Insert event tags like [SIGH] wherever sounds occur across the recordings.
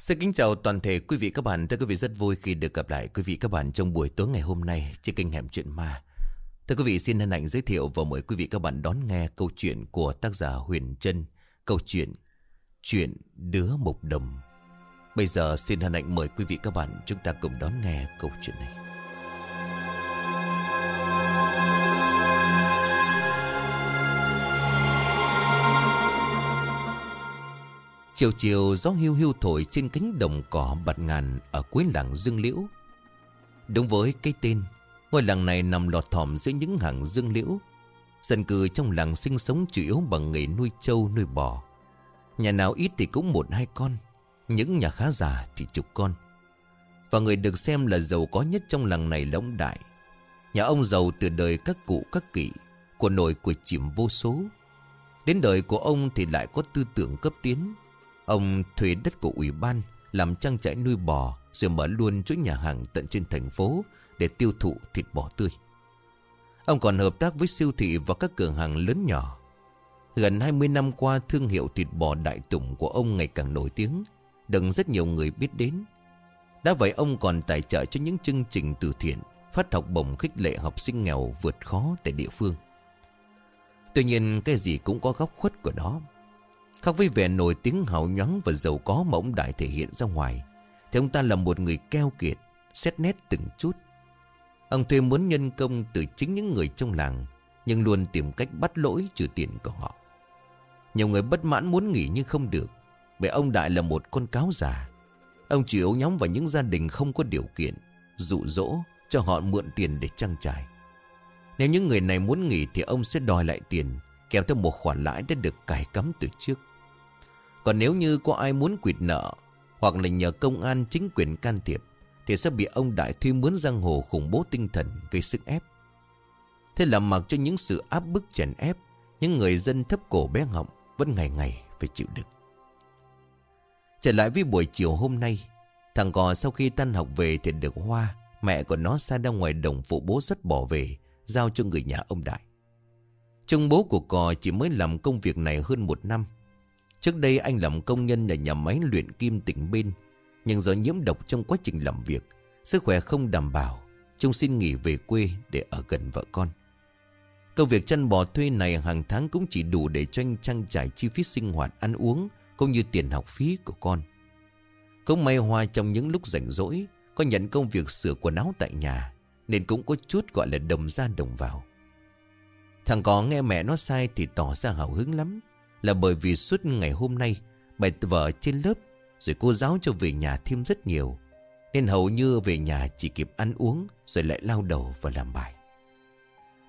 Xin kính chào toàn thể quý vị các bạn. Thưa quý vị, rất vui khi được gặp lại quý vị các bạn trong buổi tối ngày hôm nay trên kênh Hẻm Chuyện Ma. Thưa quý vị, xin hân hạnh giới thiệu và mời quý vị các bạn đón nghe câu chuyện của tác giả Huyền Trân. Câu chuyện Chuyện Đứa mộc Đồng. Bây giờ xin hân hạnh mời quý vị các bạn chúng ta cùng đón nghe câu chuyện này. Chiều chiều gió hiu hiu thổi trên cánh đồng cỏ bạt ngàn ở cuối làng Dương Liễu. Đúng với cái tên, ngôi làng này nằm lọt thỏm giữa những hàng dương liễu. Dân cư trong làng sinh sống chủ yếu bằng nghề nuôi trâu nuôi bò. Nhà nào ít thì cũng một hai con, những nhà khá già thì chục con. Và người được xem là giàu có nhất trong làng này là ông Đại. Nhà ông giàu từ đời các cụ các kỵ, của nội của chìm vô số. Đến đời của ông thì lại có tư tưởng cấp tiến. Ông thuê đất của ủy ban, Làm trang trại nuôi bò, Rồi mở luôn chuỗi nhà hàng tận trên thành phố Để tiêu thụ thịt bò tươi. Ông còn hợp tác với siêu thị Và các cửa hàng lớn nhỏ. Gần 20 năm qua, Thương hiệu thịt bò đại tùng của ông ngày càng nổi tiếng, Được rất nhiều người biết đến. Đã vậy, ông còn tài trợ cho những chương trình từ thiện, Phát học bổng khích lệ học sinh nghèo vượt khó tại địa phương. Tuy nhiên, cái gì cũng có góc khuất của nó. Khác với vẻ nổi tiếng hào nhoáng và giàu có mà ông Đại thể hiện ra ngoài, Thì ông ta là một người keo kiệt, Xét nét từng chút. Ông thuê muốn nhân công từ chính những người trong làng, Nhưng luôn tìm cách bắt lỗi trừ tiền của họ. Nhiều người bất mãn muốn nghỉ nhưng không được, Bởi ông Đại là một con cáo già. Ông chỉ ấu nhóm vào những gia đình không có điều kiện, Dụ dỗ cho họ mượn tiền để trang trải. Nếu những người này muốn nghỉ thì ông sẽ đòi lại tiền, Kèm theo một khoản lãi đã được cài cắm từ trước còn nếu như có ai muốn quỵt nợ, Hoặc là nhờ công an chính quyền can thiệp, Thì sẽ bị ông Đại thuê mướn giang hồ khủng bố tinh thần gây sức ép. Thế là mặc cho những sự áp bức chèn ép, Những người dân thấp cổ bé họng Vẫn ngày ngày phải chịu đựng. Trở lại với buổi chiều hôm nay, Thằng cò sau khi tan học về thì được Hoa, Mẹ của nó xa ra ngoài đồng phụ bố rất bỏ về, Giao cho người nhà ông Đại. Trung bố của cò chỉ mới làm công việc này hơn một năm Trước đây anh làm công nhân ở nhà máy luyện kim tỉnh bên, Nhưng do nhiễm độc trong quá trình làm việc, Sức khỏe không đảm bảo Trung xin nghỉ về quê để ở gần vợ con. Công việc chăn bò thuê này hàng tháng cũng chỉ đủ để cho anh trang trải chi phí sinh hoạt ăn uống Cũng như tiền học phí của con. Cũng may Hoa trong những lúc rảnh rỗi, Có nhận công việc sửa quần áo tại nhà, Nên cũng có chút gọi là đồng ra đồng vào. Thằng có nghe mẹ nó sai thì tỏ ra hào hứng lắm là bởi vì suốt ngày hôm nay Bài vở trên lớp, Rồi cô giáo cho về nhà thêm rất nhiều. Nên hầu như về nhà chỉ kịp ăn uống, Rồi lại lao đầu và làm bài.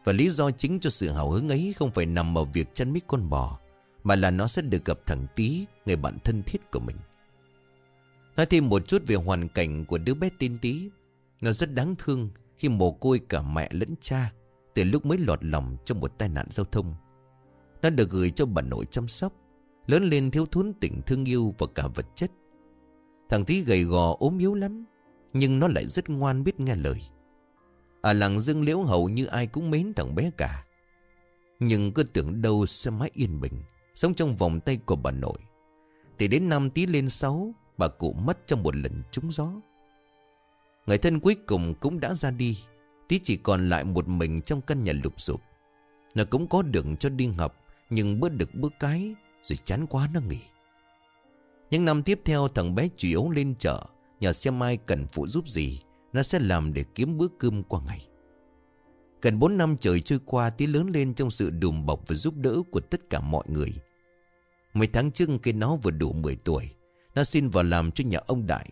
Và lý do chính cho sự hào hứng ấy Không phải nằm ở việc chăn mít con bò, Mà là nó sẽ được gặp thằng Tý, Người bạn thân thiết của mình. Nói thêm một chút về hoàn cảnh của đứa bé tin Tý. Nó rất đáng thương Khi mồ côi cả mẹ lẫn cha, Từ lúc mới lọt lòng trong một tai nạn giao thông nó được gửi cho bà nội chăm sóc, Lớn lên thiếu thốn tình thương yêu và cả vật chất. Thằng tí gầy gò, ốm yếu lắm, Nhưng nó lại rất ngoan biết nghe lời. Ở làng Dương Liễu hầu như ai cũng mến thằng bé cả. Nhưng cứ tưởng đâu sẽ mãi yên bình, Sống trong vòng tay của bà nội. Thì đến năm tí lên sáu, Bà cụ mất trong một lần trúng gió. Người thân cuối cùng cũng đã ra đi Tí chỉ còn lại một mình trong căn nhà lụp sụp. Nó cũng có đường cho đi học nhưng bớt được bước cái, Rồi chán quá nó nghỉ. Những năm tiếp theo, thằng bé chủ yếu lên chợ, Nhờ xem ai cần phụ giúp gì, Nó sẽ làm để kiếm bữa cơm qua ngày. Gần 4 năm trời trôi qua, Tí lớn lên trong sự đùm bọc và giúp đỡ của tất cả mọi người. Mấy tháng trước khi nó vừa đủ 10 tuổi, Nó xin vào làm cho nhà ông Đại.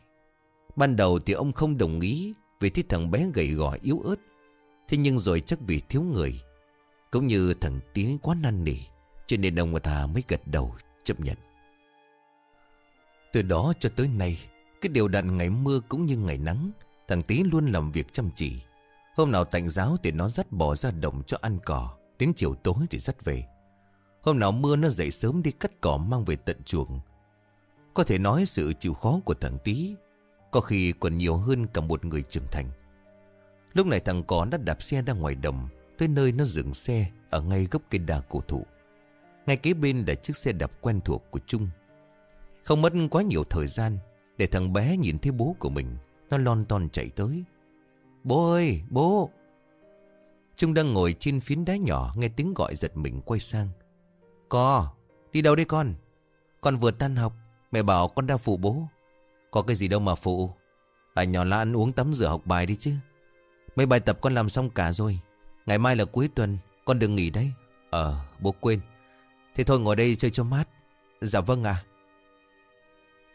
Ban đầu thì ông không đồng ý, Vì thấy thằng bé gầy gò yếu ớt. Thế nhưng rồi chắc vì thiếu người, Cũng như thằng tiến quá năn nỉ cho nên ông ta mới gật đầu chấp nhận. Từ đó cho tới nay, Cái điều đặn ngày mưa cũng như ngày nắng, Thằng Tý luôn làm việc chăm chỉ. Hôm nào tạnh giáo thì nó dắt bò ra đồng cho ăn cỏ, Đến chiều tối thì dắt về. Hôm nào mưa nó dậy sớm đi cắt cỏ mang về tận chuồng. Có thể nói sự chịu khó của thằng Tý, Có khi còn nhiều hơn cả một người trưởng thành. Lúc này thằng cỏ đã đạp xe ra ngoài đồng, Tới nơi nó dừng xe Ở ngay gốc cây đa cổ thụ ngay kế bên là chiếc xe đạp quen thuộc của Trung. Không mất quá nhiều thời gian, Để thằng bé nhìn thấy bố của mình, Nó lon ton chạy tới. Bố ơi, bố! Trung đang ngồi trên phiến đá nhỏ Nghe tiếng gọi giật mình quay sang. Co đi đâu đây con? Con vừa tan học, Mẹ bảo con đang phụ bố. Có cái gì đâu mà phụ. À nhỏ là ăn uống tắm rửa học bài đi chứ. Mấy bài tập con làm xong cả rồi. Ngày mai là cuối tuần, Con đừng nghỉ đấy. Ờ bố quên. Thế thôi ngồi đây chơi cho mát. Dạ vâng ạ.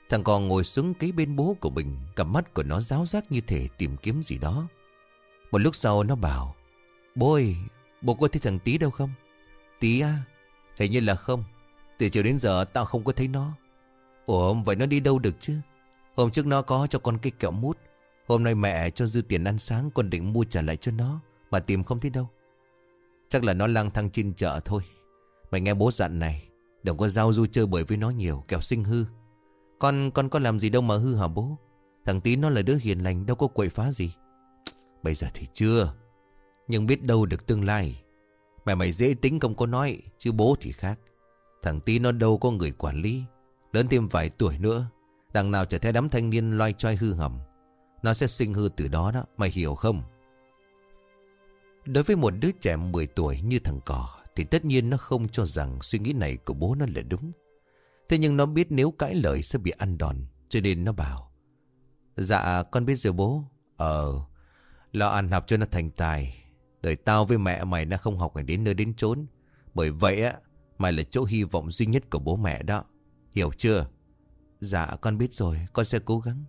Thằng con ngồi xuống kế bên bố của mình, Cặp mắt của nó giáo giác như thể tìm kiếm gì đó. Một lúc sau nó bảo, Bố ơi, Bố có thấy thằng Tí đâu không? Tí à Hình như là không. Từ chiều đến giờ tao không có thấy nó. Ủa, vậy nó đi đâu được chứ? Hôm trước nó có cho con cái kẹo mút. Hôm nay mẹ cho dư tiền ăn sáng Con định mua trả lại cho nó, Mà tìm không thấy đâu. Chắc là nó lang thang trên chợ thôi. Mày nghe bố dặn này, Đừng có giao du chơi bời với nó nhiều Kẹo sinh hư. Con con có làm gì đâu mà hư hả bố? Thằng tí nó là đứa hiền lành, Đâu có quậy phá gì. Bây giờ thì chưa, Nhưng biết đâu được tương lai. Mẹ mày dễ tính không có nói, Chứ bố thì khác. Thằng tí nó đâu có người quản lý, Lớn thêm vài tuổi nữa, Đằng nào trở theo đám thanh niên loay choay hư hầm Nó sẽ sinh hư từ đó đó, Mày hiểu không? Đối với một đứa trẻ 10 tuổi như thằng cỏ thì tất nhiên nó không cho rằng Suy nghĩ này của bố nó là đúng. Thế nhưng nó biết nếu cãi lời sẽ bị ăn đòn, Cho nên nó bảo Dạ con biết rồi bố. Ờ Lo ăn học cho nó thành tài. Đời tao với mẹ mày nó không học phải đến nơi đến chốn. Bởi vậy á, Mày là chỗ hy vọng duy nhất của bố mẹ đó. Hiểu chưa? Dạ con biết rồi. Con sẽ cố gắng.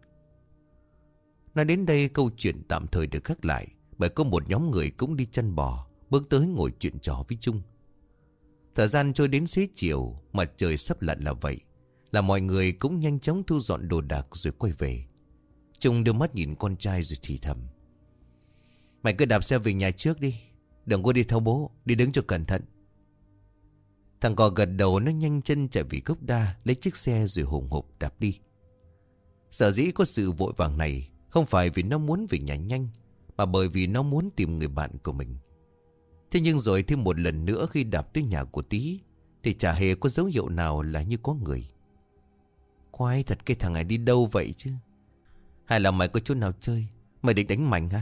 Nói đến đây, câu chuyện tạm thời được khắc lại, Bởi có một nhóm người cũng đi chăn bò, Bước tới ngồi chuyện trò với Trung. Thời gian trôi đến xế chiều mặt trời sắp lặn là vậy, Là mọi người cũng nhanh chóng thu dọn đồ đạc rồi quay về. Trung đưa mắt nhìn con trai rồi thì thầm, Mày cứ đạp xe về nhà trước đi, Đừng có đi theo bố, Đi đứng cho cẩn thận. Thằng cò gật đầu, nó nhanh chân chạy vì gốc đa, Lấy chiếc xe rồi hùng hục đạp đi. Sở dĩ có sự vội vàng này Không phải vì nó muốn về nhà nhanh, Mà bởi vì nó muốn tìm người bạn của mình. Thế nhưng rồi thêm một lần nữa khi đạp tới nhà của tí Thì chả hề có dấu hiệu nào là như có người Quái thật cái thằng này đi đâu vậy chứ Hay là mày có chỗ nào chơi Mày định đánh mạnh hả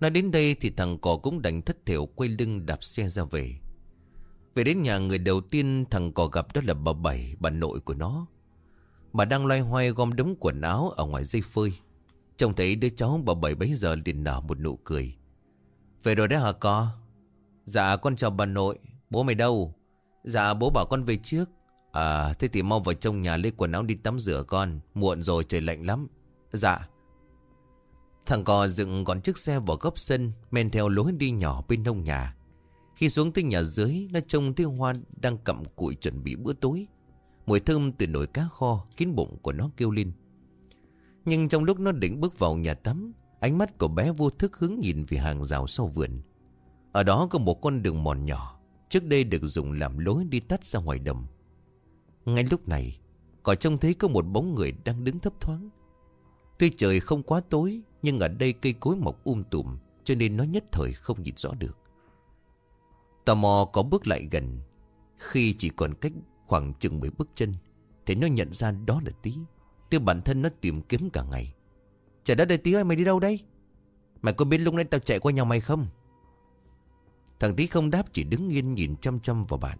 Nói đến đây thì thằng cò cũng đành thất thiểu quay lưng đạp xe ra về về đến nhà người đầu tiên thằng cò gặp đó là bà Bảy, bà nội của nó. Bà đang loay hoay gom đống quần áo ở ngoài dây phơi. Trông thấy đứa cháu bà Bảy bấy giờ liền nở một nụ cười. Về rồi đấy hả con? Dạ con chào bà nội, bố mày đâu? Dạ bố bảo con về trước. À thế thì mau vào trong nhà lấy quần áo đi tắm rửa con, muộn rồi trời lạnh lắm. Dạ. Thằng cò dựng gọn chiếc xe vào góc sân, men theo lối đi nhỏ bên nông nhà. Khi xuống tới nhà dưới Nó trông thấy Hoa đang cầm củi chuẩn bị bữa tối Mùi thơm từ nồi cá kho khiến bụng của nó kêu lên Nhưng trong lúc nó định bước vào nhà tắm Ánh mắt của bé vô thức hướng nhìn về hàng rào sau vườn. Ở đó có một con đường mòn nhỏ, Trước đây được dùng làm lối đi tắt ra ngoài đầm. Ngay lúc này, Cỏ trông thấy có một bóng người đang đứng thấp thoáng. Tuy trời không quá tối, Nhưng ở đây cây cối mọc um tùm, Cho nên nó nhất thời không nhìn rõ được. Tò mò có bước lại gần. Khi chỉ còn cách khoảng chừng 10 bước chân, Thì nó nhận ra đó là Tí từ bản thân nó tìm kiếm cả ngày Trời đất ơi, Tí ơi, mày đi đâu đây? Mày có biết lúc nãy tao chạy qua nhà mày không? Thằng Tí không đáp, chỉ đứng nghiêng nhìn chăm chăm vào bạn.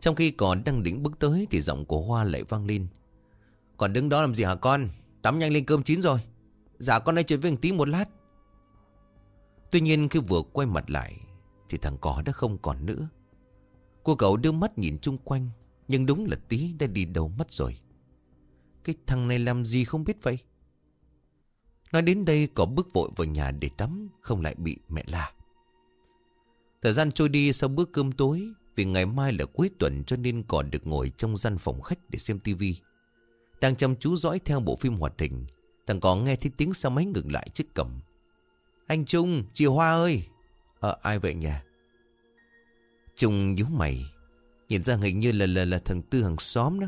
Trong khi còn đang định bước tới Thì giọng của Hoa lại vang lên. Còn đứng đó làm gì hả con? Tắm nhanh lên cơm chín rồi. Dạ con nói chuyện với thằng Tí một lát. Tuy nhiên khi vừa quay mặt lại thì thằng cỏ đã không còn nữa. Cô cậu đưa mắt nhìn chung quanh, Nhưng đúng là tí đã đi đầu mất rồi. Cái thằng này làm gì không biết vậy? Nói đến đây có bước vội vào nhà để tắm Không lại bị mẹ la. Thời gian trôi đi sau bữa cơm tối Vì ngày mai là cuối tuần cho nên còn được ngồi trong gian phòng khách để xem tivi Đang chăm chú dõi theo bộ phim hoạt hình Thằng có nghe thấy tiếng xe máy ngừng lại chiếc cầm Anh Trung, chị Hoa ơi! Ờ ai vậy nhỉ? Trung nhíu mày Nhìn ra hình như là là, là thằng Tư hàng xóm đó.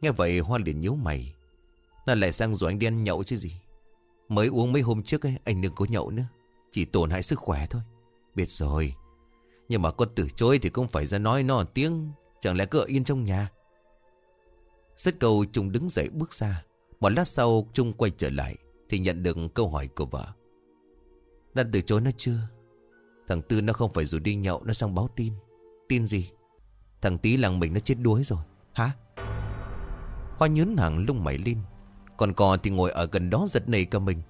Nghe vậy Hoa liền nhíu mày. Nó lại sang rồi anh đi ăn nhậu chứ gì? Mới uống mấy hôm trước ấy, Anh đừng có nhậu nữa. Chỉ tổn hại sức khỏe thôi. Biết rồi. Nhưng mà con từ chối thì cũng phải ra nói nó tiếng. Chẳng lẽ cứ yên trong nhà? Rất cầu Trung đứng dậy bước ra. Một lát sau, Trung quay trở lại Thì nhận được câu hỏi của vợ. Đã từ chối nó chưa? Thằng Tư nó không phải rủ đi nhậu, Nó sang báo tin. Tin gì? Thằng tí làng mình nó chết đuối rồi. Hả? Hoa nhớn hàng lung mày lên. Còn cò thì ngồi ở gần đó giật nảy cả mình.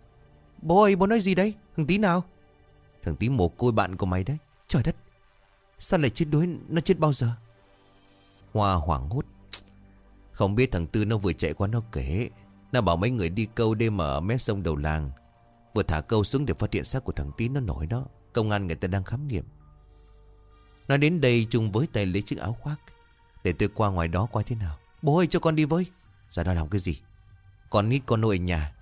Bố ơi bố nói gì đấy? Thằng tí nào? Thằng tí mồ côi bạn của mày đấy. Trời đất! Sao lại chết đuối, Nó chết bao giờ? Hoa hoảng hốt. Không biết thằng Tư nó vừa chạy qua nó kể. Nó bảo mấy người đi câu đêm ở mé sông đầu làng. Vừa thả câu xuống để phát hiện xác của thằng Tí nó nổi đó. Công an người ta đang khám nghiệm. Nói đến đây chung với tay lấy chiếc áo khoác. Để tôi qua ngoài đó coi thế nào. Bố ơi cho con đi với. Ra đó làm cái gì? Con nít con nội ở nhà,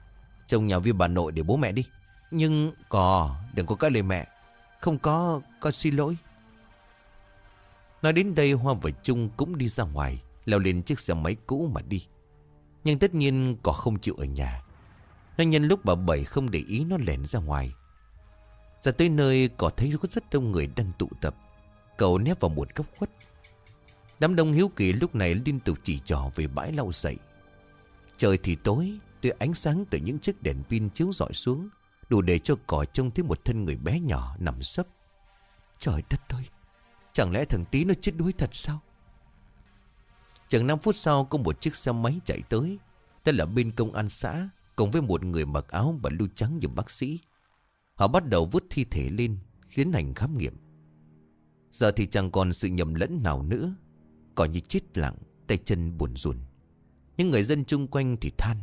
Trông nhà với bà nội để bố mẹ đi. Nhưng có đừng có cái lời mẹ. Không có, con xin lỗi. Nói đến đây, Hoa và Trung cũng đi ra ngoài, Leo lên chiếc xe máy cũ mà đi. Nhưng tất nhiên có không chịu ở nhà. Nó nhân lúc bà Bảy không để ý, nó lẻn ra ngoài. Ra tới nơi có thấy có rất đông người đang tụ tập. Cậu nép vào một góc khuất. Đám đông hiếu kỳ lúc này liên tục chỉ trò về bãi lau sậy. Trời thì tối, Tuy ánh sáng từ những chiếc đèn pin chiếu rọi xuống, Đủ để cho cỏ trông thấy một thân người bé nhỏ nằm sấp. Trời đất ơi, Chẳng lẽ thằng tí nó chết đuối thật sao? Chừng 5 phút sau, Có một chiếc xe máy chạy tới. Đây là bên công an xã, Cùng với một người mặc áo và lưu trắng như bác sĩ. Họ bắt đầu vứt thi thể lên, Khiến hành khám nghiệm. Giờ thì chẳng còn sự nhầm lẫn nào nữa Còn như chết lặng, Tay chân buồn rùn những người dân chung quanh thì than,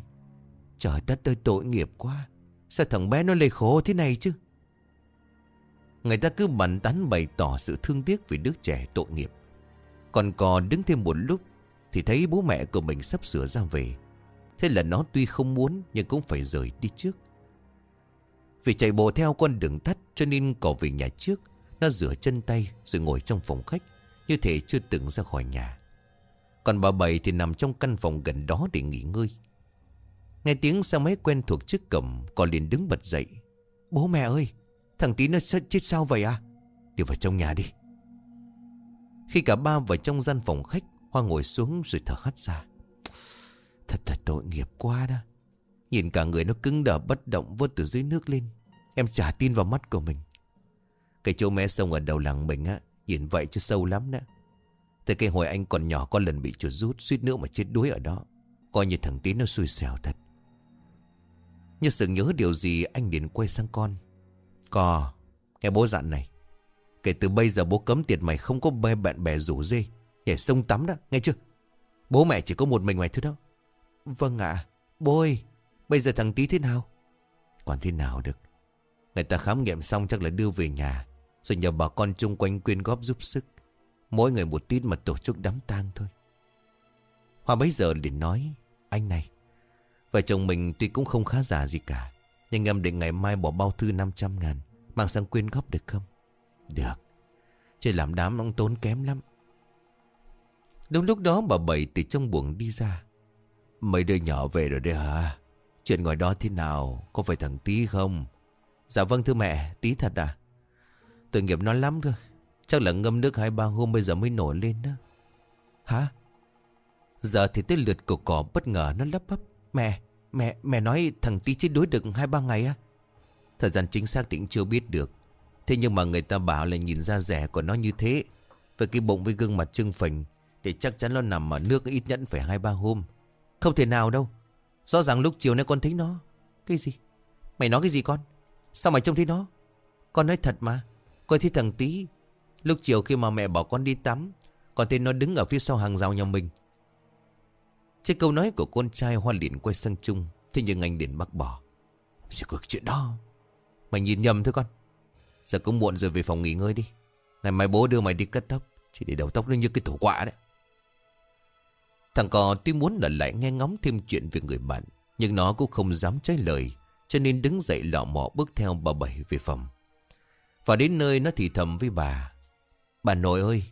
Trời đất ơi, tội nghiệp quá, Sao thằng bé nó lây khổ thế này chứ? Người ta cứ bàn tán bày tỏ sự thương tiếc vì đứa trẻ tội nghiệp. Còn cò đứng thêm một lúc Thì thấy bố mẹ của mình sắp sửa ra về. Thế là nó tuy không muốn Nhưng cũng phải rời đi trước. Vì chạy bộ theo con đường tắt Cho nên cò về nhà trước, Nó rửa chân tay rồi ngồi trong phòng khách, Như thể chưa từng ra khỏi nhà. Còn bà Bảy thì nằm trong căn phòng gần đó để nghỉ ngơi. Nghe tiếng xe máy quen thuộc trước cổng còn liền đứng bật dậy. Bố mẹ ơi, Thằng tí nó chết sao vậy à? Đi vào trong nhà đi. Khi cả ba vào trong gian phòng khách, Hoa ngồi xuống rồi thở hắt ra. Thật thật tội nghiệp quá đó. Nhìn cả người nó cứng đờ bất động vớt từ dưới nước lên. Em chả tin vào mắt của mình. Cái chỗ mé sông ở đầu làng mình á, Nhìn vậy chứ sâu lắm đó. Từ cái hồi anh còn nhỏ có lần bị chuột rút, Suýt nữa mà chết đuối ở đó. Coi như thằng tí nó xui xẻo thật. Như sự nhớ điều gì, anh liền quay sang con. Cò Nghe bố dặn này, Kể từ bây giờ bố cấm tiệt mày không có bê bạn bè rủ dê, Nhảy sông tắm đó, Nghe chưa? Bố mẹ chỉ có một mình mày thôi đó. Vâng ạ, Bố ơi, Bây giờ thằng tí thế nào? Còn thế nào được. Người ta khám nghiệm xong chắc là đưa về nhà, Rồi nhờ bà con chung quanh quyên góp giúp sức. Mỗi người một tin mà tổ chức đám tang thôi. Hoa bấy giờ liền nói, Anh này, Vợ chồng mình tuy cũng không khá giả gì cả, Nhưng em định ngày mai bỏ bao thư 500 ngàn, Mang sang quyên góp được không? Được Chứ làm đám ông tốn kém lắm. Đúng lúc đó bà Bảy từ trong buồng đi ra. Mấy đứa nhỏ về rồi đấy hả? Chuyện ngoài đó thế nào, Có phải thằng Tí không? Dạ vâng thưa mẹ, Tí thật à. Tội nghiệp nó lắm thôi Chắc là ngâm nước hai ba hôm bây giờ mới nổi lên đó. Hả? Giờ thì tới lượt cậu cỏ bất ngờ nó lấp bắp Mẹ Mẹ mẹ nói thằng Tí chết đuối được hai ba ngày á. Thời gian chính xác thì chưa biết được. Thế nhưng mà người ta bảo là nhìn ra rẻ của nó như thế. Với cái bụng với gương mặt trưng phình Thì chắc chắn nó nằm ở nước ít nhất phải hai ba hôm. Không thể nào đâu. Rõ ràng lúc chiều nay con thấy nó. Cái gì? Mày nói cái gì con? Sao mày trông thấy nó? Con nói thật mà. Con thấy thằng Tí Lúc chiều khi mà mẹ bảo con đi tắm, Con thấy nó đứng ở phía sau hàng rào nhà mình. Trên câu nói của con trai Hoa liền quay sang Trung, Thế nhưng anh liền bác bỏ. Sẽ có chuyện đó. Mày nhìn nhầm thôi con. Giờ cũng muộn rồi, về phòng nghỉ ngơi đi. Ngày mai bố đưa mày đi cắt tóc, Chỉ để đầu tóc nó như cái thổ quạ đấy. Thằng cò tuy muốn là lại nghe ngóng thêm chuyện về người bạn, Nhưng nó cũng không dám trái lời, Cho nên đứng dậy lọ mọ bước theo bà Bảy về phòng. Và đến nơi nó thì thầm với bà Bà nội ơi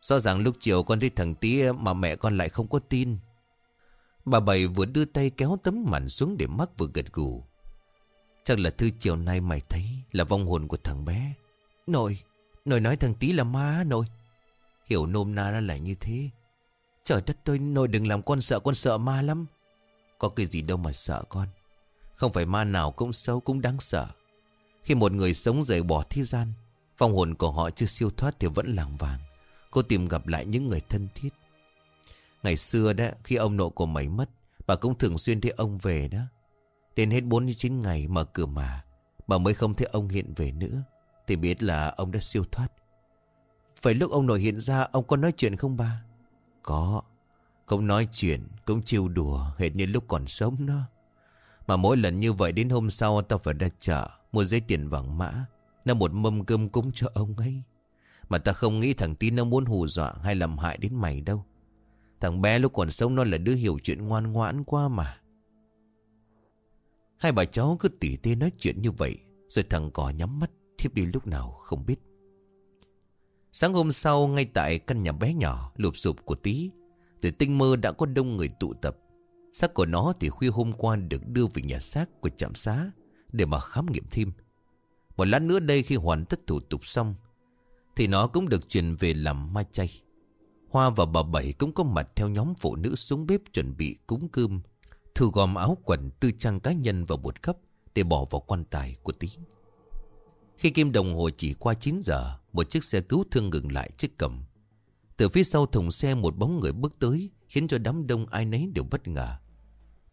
Rõ ràng lúc chiều con thấy thằng tí mà mẹ con lại không có tin Bà Bảy vừa đưa tay kéo tấm màn xuống để mắc vừa gật gù. Chắc là thư chiều nay mày thấy là vong hồn của thằng bé. Nội, nội nói thằng tí là ma nội. Hiểu nôm na ra lại như thế. Trời đất tôi nội đừng làm con sợ Con sợ ma lắm Có cái gì đâu mà sợ con Không phải ma nào cũng xấu cũng đáng sợ Khi một người sống rời bỏ thế gian phong hồn của họ chưa siêu thoát Thì vẫn làng vàng. Cô tìm gặp lại những người thân thiết. Ngày xưa đó, khi ông nội của mày mất, Bà cũng thường xuyên thấy ông về đó. Đến hết 49 ngày mở cửa mà, Bà mới không thấy ông hiện về nữa. Thì biết là ông đã siêu thoát. Phải lúc ông nội hiện ra, Ông có nói chuyện không ba? Có. Cũng nói chuyện, Cũng chiêu đùa, Hệt như lúc còn sống đó. Mà mỗi lần như vậy đến hôm sau, Tao phải ra chợ, Mua giấy tiền vàng mã. Nó một mâm cơm cúng cho ông ấy. Mà ta không nghĩ thằng Tín nó muốn hù dọa Hay làm hại đến mày đâu. Thằng bé lúc còn sống nó là đứa hiểu chuyện ngoan ngoãn quá mà. Hai bà cháu cứ tỉ tê nói chuyện như vậy, Rồi thằng cò nhắm mắt, Thiếp đi lúc nào không biết. Sáng hôm sau, ngay tại căn nhà bé nhỏ, Lụp sụp của tí Từ tinh mơ đã có đông người tụ tập. Xác của nó thì khuya hôm qua được đưa về nhà xác của trạm xá Để mà khám nghiệm thêm. Một lát nữa đây khi hoàn tất thủ tục xong, Thì nó cũng được chuyển về làm mai chay. Hoa và bà Bảy cũng có mặt theo nhóm phụ nữ xuống bếp chuẩn bị cúng cơm, Thu gom áo quần, tư trang cá nhân vào một cấp Để bỏ vào quan tài của tí. Khi kim đồng hồ chỉ qua 9 giờ, Một chiếc xe cứu thương ngừng lại chiếc cầm Từ phía sau thùng xe một bóng người bước tới, Khiến cho đám đông ai nấy đều bất ngờ.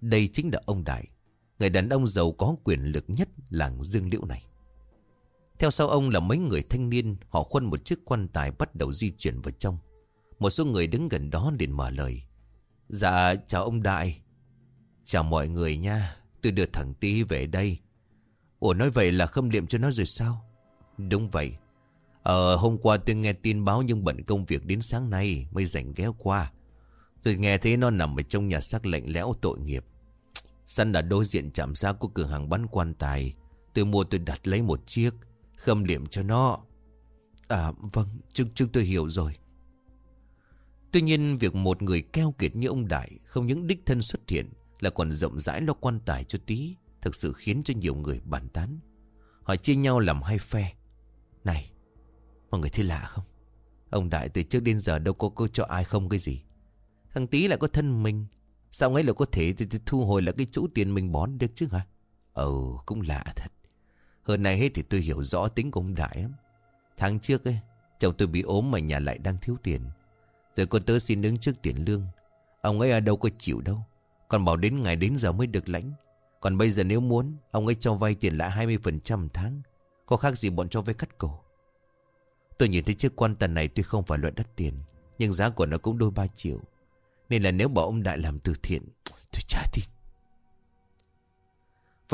Đây chính là ông Đại, Người đàn ông giàu có quyền lực nhất làng Dương Liễu này. Theo sau ông là mấy người thanh niên, Họ khuân một chiếc quan tài bắt đầu di chuyển vào trong. Một số người đứng gần đó liền mở lời. Dạ chào ông Đại. Chào mọi người nha, Tôi đưa thằng Tí về đây. Ủa, nói vậy là khâm liệm cho nó rồi sao? Đúng vậy. Ờ hôm qua tôi nghe tin báo nhưng bận công việc đến sáng nay Mới rảnh ghé qua. Tôi nghe thấy nó nằm ở trong nhà xác lạnh lẽo tội nghiệp. Săn đã đối diện chạm xác của cửa hàng bán quan tài. Tôi mua tôi đặt lấy một chiếc. Khâm liệm cho nó. À vâng chúng, chúng tôi hiểu rồi. Tuy nhiên việc một người keo kiệt như ông Đại Không những đích thân xuất hiện là còn rộng rãi lo quan tài cho tí Thực sự khiến cho nhiều người bàn tán. Họ chia nhau làm hai phe. Này Mọi người thấy lạ không? Ông Đại từ trước đến giờ đâu có cô cho ai không cái gì. Thằng Tí lại có thân mình. Sao ấy là có thể thì, thì thu hồi lại cái chỗ tiền mình bón được chứ hả? Ồ cũng lạ thật. Hơn này hết thì tôi hiểu rõ tính của ông Đại lắm. Tháng trước ấy, Chồng tôi bị ốm mà nhà lại đang thiếu tiền. Rồi con tớ xin đứng trước tiền lương. Ông ấy ở đâu có chịu đâu. Còn bảo đến ngày đến giờ mới được lãnh. Còn bây giờ nếu muốn, Ông ấy cho vay tiền lãi 20% tháng. Có khác gì bọn cho vay cắt cổ. Tôi nhìn thấy chiếc quan tần này Tuy không phải loại đắt tiền, Nhưng giá của nó cũng đôi ba triệu. Nên là nếu bảo ông Đại làm từ thiện, Tôi trả tin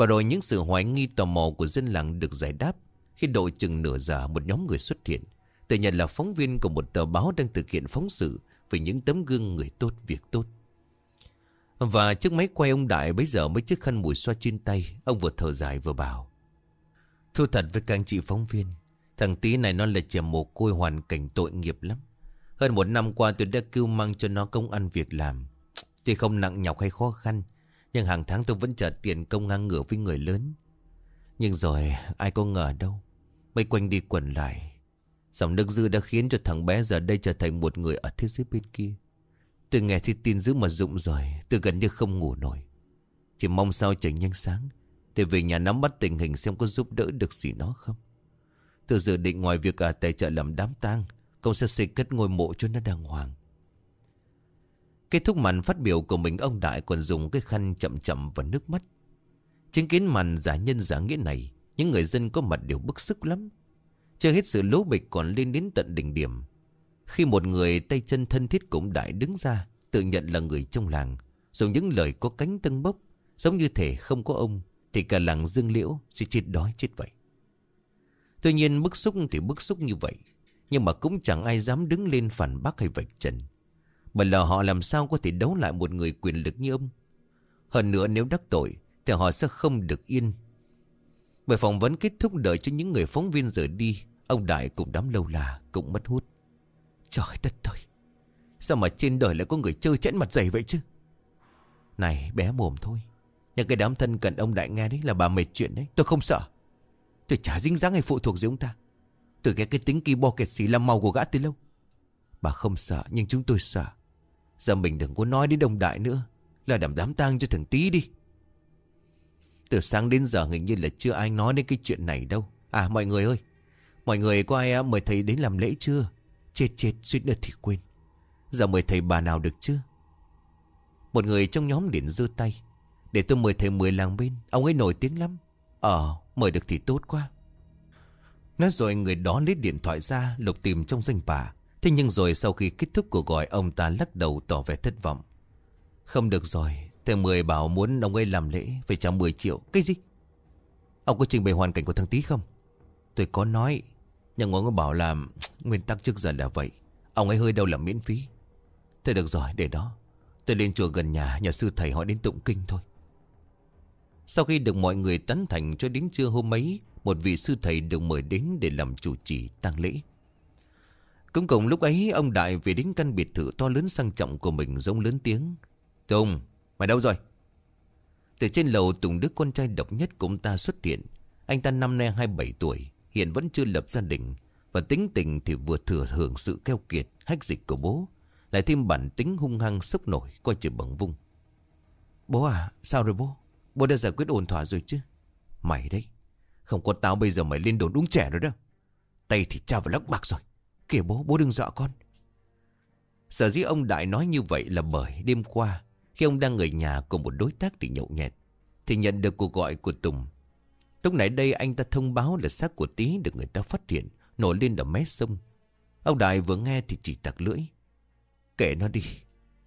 và rồi những sự hoài nghi tò mò của dân làng được giải đáp Khi độ chừng nửa giờ một nhóm người xuất hiện. Tự nhận là phóng viên của một tờ báo đang thực hiện phóng sự Về những tấm gương người tốt, việc tốt. Và chiếc máy quay ông Đại bây giờ mấy chiếc khăn mùi xoa trên tay, Ông vừa thở dài vừa bảo thu thật với các anh chị phóng viên, Thằng tí này nó là trẻ mồ côi hoàn cảnh tội nghiệp lắm. Hơn một năm qua tôi đã kêu mang cho nó công ăn việc làm. Tuy không nặng nhọc hay khó khăn nhưng hàng tháng tôi vẫn trả tiền công ngang ngửa với người lớn. Nhưng rồi ai có ngờ đâu, Mấy quanh đi quẩn lại. Dòng nước dư đã khiến cho thằng bé giờ đây trở thành một người ở thế giới bên kia. Tôi nghe thì tin dữ mà rụng rồi, Tôi gần như không ngủ nổi. Chỉ mong sao trời nhanh sáng, Để về nhà nắm bắt tình hình xem có giúp đỡ được gì nó không. Tôi dự định ngoài việc ở tài trợ làm đám tang Công sẽ xây cất ngôi mộ cho nó đàng hoàng. Kết thúc màn phát biểu của mình, Ông Đại còn dùng cái khăn chậm chậm và nước mắt. Chứng kiến màn giả nhân giả nghĩa này, Những người dân có mặt đều bức xúc lắm. Chưa hết sự lố bịch còn lên đến tận đỉnh điểm. Khi một người tay chân thân thiết cũng đại đứng ra, Tự nhận là người trong làng, Dùng những lời có cánh tân bốc, Giống như thể không có ông, Thì cả làng dương liễu sẽ chết đói chết vậy. Tuy nhiên bức xúc thì bức xúc như vậy, Nhưng mà cũng chẳng ai dám đứng lên phản bác hay vạch trần. Bởi là họ làm sao có thể đấu lại một người quyền lực như ông? Hơn nữa nếu đắc tội, Thì họ sẽ không được yên. Bởi phỏng vấn kết thúc đợi cho những người phóng viên rời đi, Ông Đại cũng đám lâu là cũng mất hút. Trời đất ơi! Sao mà trên đời lại có người chơi chẽn mặt dày vậy chứ? Này, bé mồm thôi. Nhưng cái đám thân cận ông đại nghe đấy là bà mệt chuyện đấy. Tôi không sợ. Tôi chả dính dáng hay phụ thuộc gì ông ta. Tôi ghét cái tính kỳ bo kẹt xì làm màu của gã từ lâu. Bà không sợ, nhưng chúng tôi sợ. Giờ mình đừng có nói đến đông đại nữa. Là đảm đám tang cho thằng tí đi. Từ sáng đến giờ hình như là chưa ai nói đến cái chuyện này đâu. À mọi người ơi. Mọi người có ai mời thầy đến làm lễ chưa? Chết chết, suýt nữa thì quên. Giờ mời thầy bà nào được chứ? Một người trong nhóm điện giơ tay. Để tôi mời thầy mười làng bên. Ông ấy nổi tiếng lắm. Ờ mời được thì tốt quá. Nói rồi người đó lấy điện thoại ra, Lục tìm trong danh bà Thế nhưng rồi sau khi kết thúc cuộc gọi, Ông ta lắc đầu tỏ vẻ thất vọng. Không được rồi Thầy Mười bảo muốn ông ấy làm lễ, Phải trả 10 triệu. Cái gì? Ông có trình bày hoàn cảnh của thằng Tý không? Tôi có nói, Nhưng ông ấy bảo là, [TSK] Nguyên tắc trước giờ là vậy. Ông ấy hơi đâu là miễn phí. Thôi được rồi, để đó. Tôi lên chùa gần nhà Nhà sư thầy họ đến tụng kinh thôi. Sau khi được mọi người tán thành cho đến trưa hôm ấy, Một vị sư thầy được mời đến để làm chủ trì tang lễ cũng cùng lúc ấy ông Đại về đến căn biệt thự to lớn sang trọng của mình giống lớn tiếng. Tùng, mày đâu rồi? Từ trên lầu Tùng Đức con trai độc nhất của ông ta xuất hiện. Anh ta năm nay 27 tuổi, hiện vẫn chưa lập gia đình. Và tính tình thì vừa thừa hưởng sự keo kiệt, hách dịch của bố. Lại thêm bản tính hung hăng sốc nổi, coi chừng bằng vung. Bố à, sao rồi bố? Bố đã giải quyết ổn thỏa rồi chứ? Mày đấy, không có tao bây giờ mày lên đồn đúng trẻ rồi đó. Tay thì cha vào lắc bạc rồi. Kìa bố, bố đừng dọa con. Sở dĩ ông Đại nói như vậy là bởi đêm qua, khi ông đang ở nhà cùng một đối tác để nhậu nhẹt, thì nhận được cuộc gọi của Tùng. Lúc nãy đây anh ta thông báo là xác của Tý được người ta phát hiện, nổi lên ở mé sông. Ông Đại vừa nghe thì chỉ tặc lưỡi. Kệ nó đi,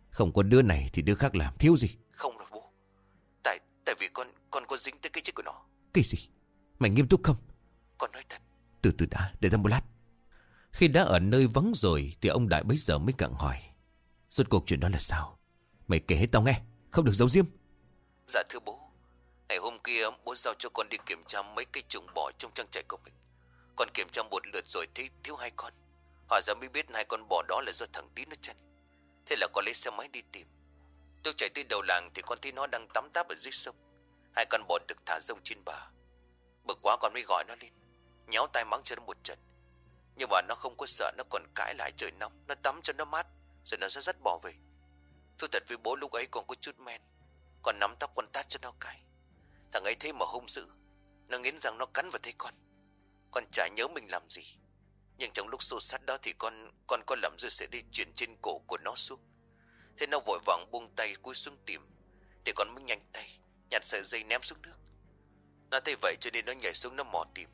không có đứa này thì đứa khác làm, thiếu gì. Không đâu bố, tại tại vì con con có dính tới cái chết của nó. Cái gì? Mày nghiêm túc không? Con nói thật. Từ từ đã, để ra một lát. Khi đã ở nơi vắng rồi Thì ông Đại bấy giờ mới cặn hỏi. Rốt cuộc chuyện đó là sao? Mày kể hết tao nghe, Không được giấu diêm Dạ thưa bố, Ngày hôm kia bố giao cho con đi kiểm tra mấy cây trùng bò trong trang trại của mình. Con kiểm tra một lượt rồi thấy thiếu hai con. Họ ra mới biết hai con bò đó là do thằng tí nó chân Thế là con lấy xe máy đi tìm. Tôi chạy tới đầu làng thì con thấy nó đang tắm táp ở dưới sông. Hai con bò được thả rông trên bờ. Bực quá con mới gọi nó lên, Nhéo tay mắng cho nó một trận nhưng mà nó không có sợ, Nó còn cãi lại trời nóng. Nó tắm cho nó mát, Rồi nó sẽ dắt bỏ về. Thú thật với bố lúc ấy còn có chút men, Còn nắm tóc con tát cho nó cay Thằng ấy thấy mà hung dữ, Nó nghiến rằng nó cắn vào thấy con. Con chả nhớ mình làm gì. Nhưng trong lúc xô sát đó thì con Con có làm dư sẽ đi chuyển trên cổ của nó xuống. Thế nó vội vàng buông tay cúi xuống tìm, Thì con mới nhanh tay Nhặt sợi dây ném xuống nước. Nó thấy vậy cho nên nó nhảy xuống nó mò tìm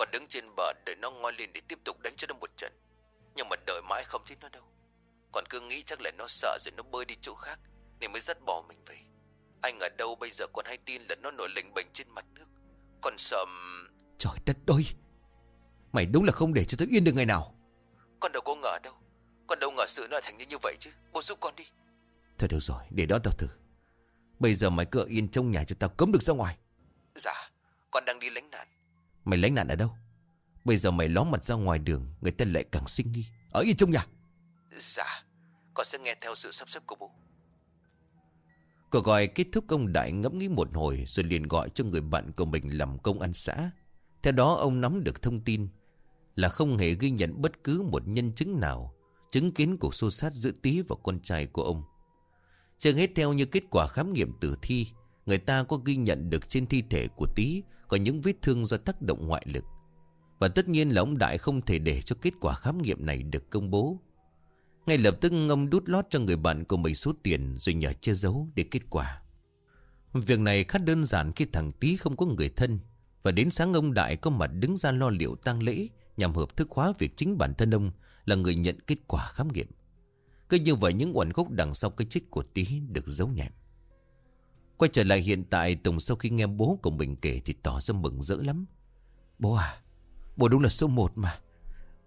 còn đứng trên bờ đợi nó ngoi lên để tiếp tục đánh cho nó một trận. Nhưng mà đợi mãi không thấy nó đâu. Còn cứ nghĩ chắc là nó sợ rồi nó bơi đi chỗ khác Nên mới dắt bỏ mình về. Anh ở đâu bây giờ còn hay tin là nó nổi lệnh bệnh trên mặt nước. Còn sợ Trời đất ơi! Mày đúng là không để cho tao yên được ngày nào. Con đâu có ngờ đâu. Con đâu ngờ sự nó thành như như vậy chứ. Bố giúp con đi. Thôi được rồi để đó tao thử. Bây giờ mày cứ yên trong nhà cho tao cấm được ra ngoài. Dạ Con đang đi lánh nạn Mày lánh nạn ở đâu? Bây giờ mày ló mặt ra ngoài đường Người ta lại càng sinh nghi. Ở yên trong nhà. Dạ Con sẽ nghe theo sự sắp xếp của bố. Cuộc gọi kết thúc ông Đại ngẫm nghĩ một hồi Rồi liền gọi cho người bạn của mình làm công an xã. Theo đó ông nắm được thông tin Là không hề ghi nhận bất cứ một nhân chứng nào Chứng kiến cuộc xô sát giữa Tý và con trai của ông. Chưa hết theo như kết quả khám nghiệm tử thi Người ta có ghi nhận được trên thi thể của Tý có những vết thương do tác động ngoại lực. Và tất nhiên là ông Đại không thể để cho kết quả khám nghiệm này được công bố. Ngay lập tức, ông đút lót cho người bạn của mình số tiền Rồi nhờ che giấu để kết quả. Việc này khá đơn giản khi thằng Tý không có người thân. Và đến sáng, ông Đại có mặt đứng ra lo liệu tang lễ, Nhằm hợp thức hóa việc chính bản thân ông Là người nhận kết quả khám nghiệm. Cứ như vậy, những uẩn gốc đằng sau cái chết của Tý được giấu nhẹm. Quay trở lại hiện tại Tùng sau khi nghe bố của mình kể Thì tỏ ra mừng rỡ lắm. Bố à Bố đúng là số một mà.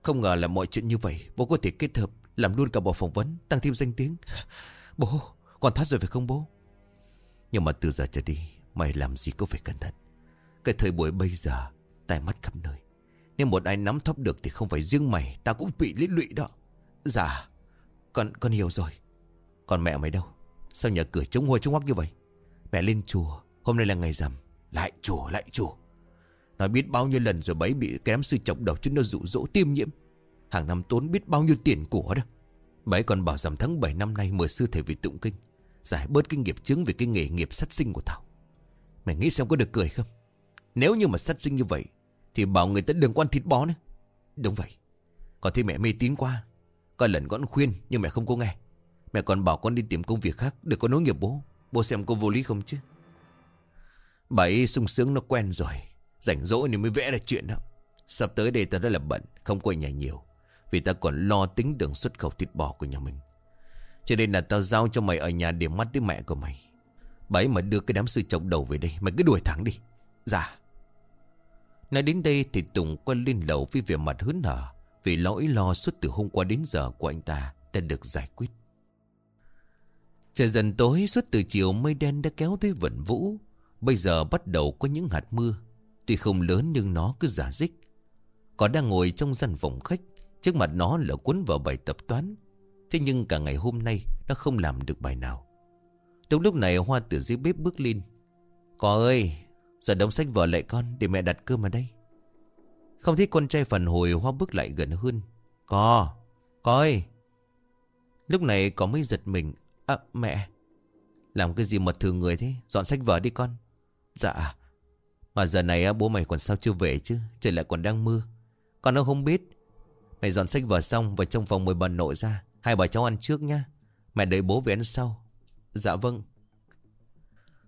Không ngờ là mọi chuyện như vậy Bố có thể kết hợp Làm luôn cả bộ phỏng vấn Tăng thêm danh tiếng. Bố Còn thoát rồi phải không bố? Nhưng mà từ giờ trở đi Mày làm gì có phải cẩn thận. Cái thời buổi bây giờ Tai mắt khắp nơi. Nếu một ai nắm thóp được Thì không phải riêng mày Ta cũng bị liên lụy đó. Dạ Con, con hiểu rồi. Còn mẹ mày đâu? Sao nhà cửa trống hôi trống hoắc như vậy? Mẹ lên chùa, Hôm nay là ngày rằm. Lại chùa lại chùa. Nói biết bao nhiêu lần rồi bấy bị cái đám sư chọc đầu chúng nó dụ dỗ tiêm nhiễm. Hàng năm tốn biết bao nhiêu tiền của đó. Bấy còn bảo rằng tháng 7 năm nay mời sư thầy về tụng kinh, Giải bớt kinh nghiệp chứng về cái nghề nghiệp sát sinh của tao Mày nghĩ xem có được cười không? Nếu như mà sát sinh như vậy, Thì bảo người ta đừng quan thịt bó nữa. Đúng vậy. Còn thấy mẹ mê tín quá. Có lần con khuyên, nhưng mẹ không có nghe. Mẹ còn bảo con đi tìm công việc khác Để có nối nghiệp bố. Bố xem có vô lý không chứ? Bà ấy sung sướng nó quen rồi, Rảnh rỗi thì mới vẽ ra chuyện đó. Sắp tới đây ta rất là bận, Không quay nhà nhiều, Vì ta còn lo tính đường xuất khẩu thịt bò của nhà mình. Cho nên là tao giao cho mày ở nhà để mắt tới mẹ của mày. Bà ấy mà đưa cái đám sư chồng đầu về đây, Mày cứ đuổi thẳng đi. Dạ. Nói đến đây thì Tùng quay lên lầu với vẻ mặt hớn hở, Vì lỗi lo suốt từ hôm qua đến giờ của anh ta đã được giải quyết. Trời dần tối suốt từ chiều mây đen đã kéo tới vận vũ. Bây giờ bắt đầu có những hạt mưa. Tuy không lớn nhưng nó cứ giả dích. Có đang ngồi trong gian phòng khách, Trước mặt nó là cuốn vào bài tập toán. Thế nhưng cả ngày hôm nay, Nó không làm được bài nào. Đúng lúc này, Hoa từ dưới bếp bước lên. Có ơi, Giờ đóng sách vở lại con, để mẹ đặt cơm ở đây. Không thấy con trai phản hồi, Hoa bước lại gần hơn. Có Có ơi. Lúc này có mới giật mình. À mẹ. Làm cái gì mà thường người thế? Dọn sách vở đi con. Dạ. Mà giờ này bố mày còn sao chưa về chứ? Trời lại còn đang mưa. Con nó không biết. Mày dọn sách vở xong Và trong phòng mời bà nội ra. Hai bà cháu ăn trước nha Mẹ đợi bố về ăn sau. Dạ vâng.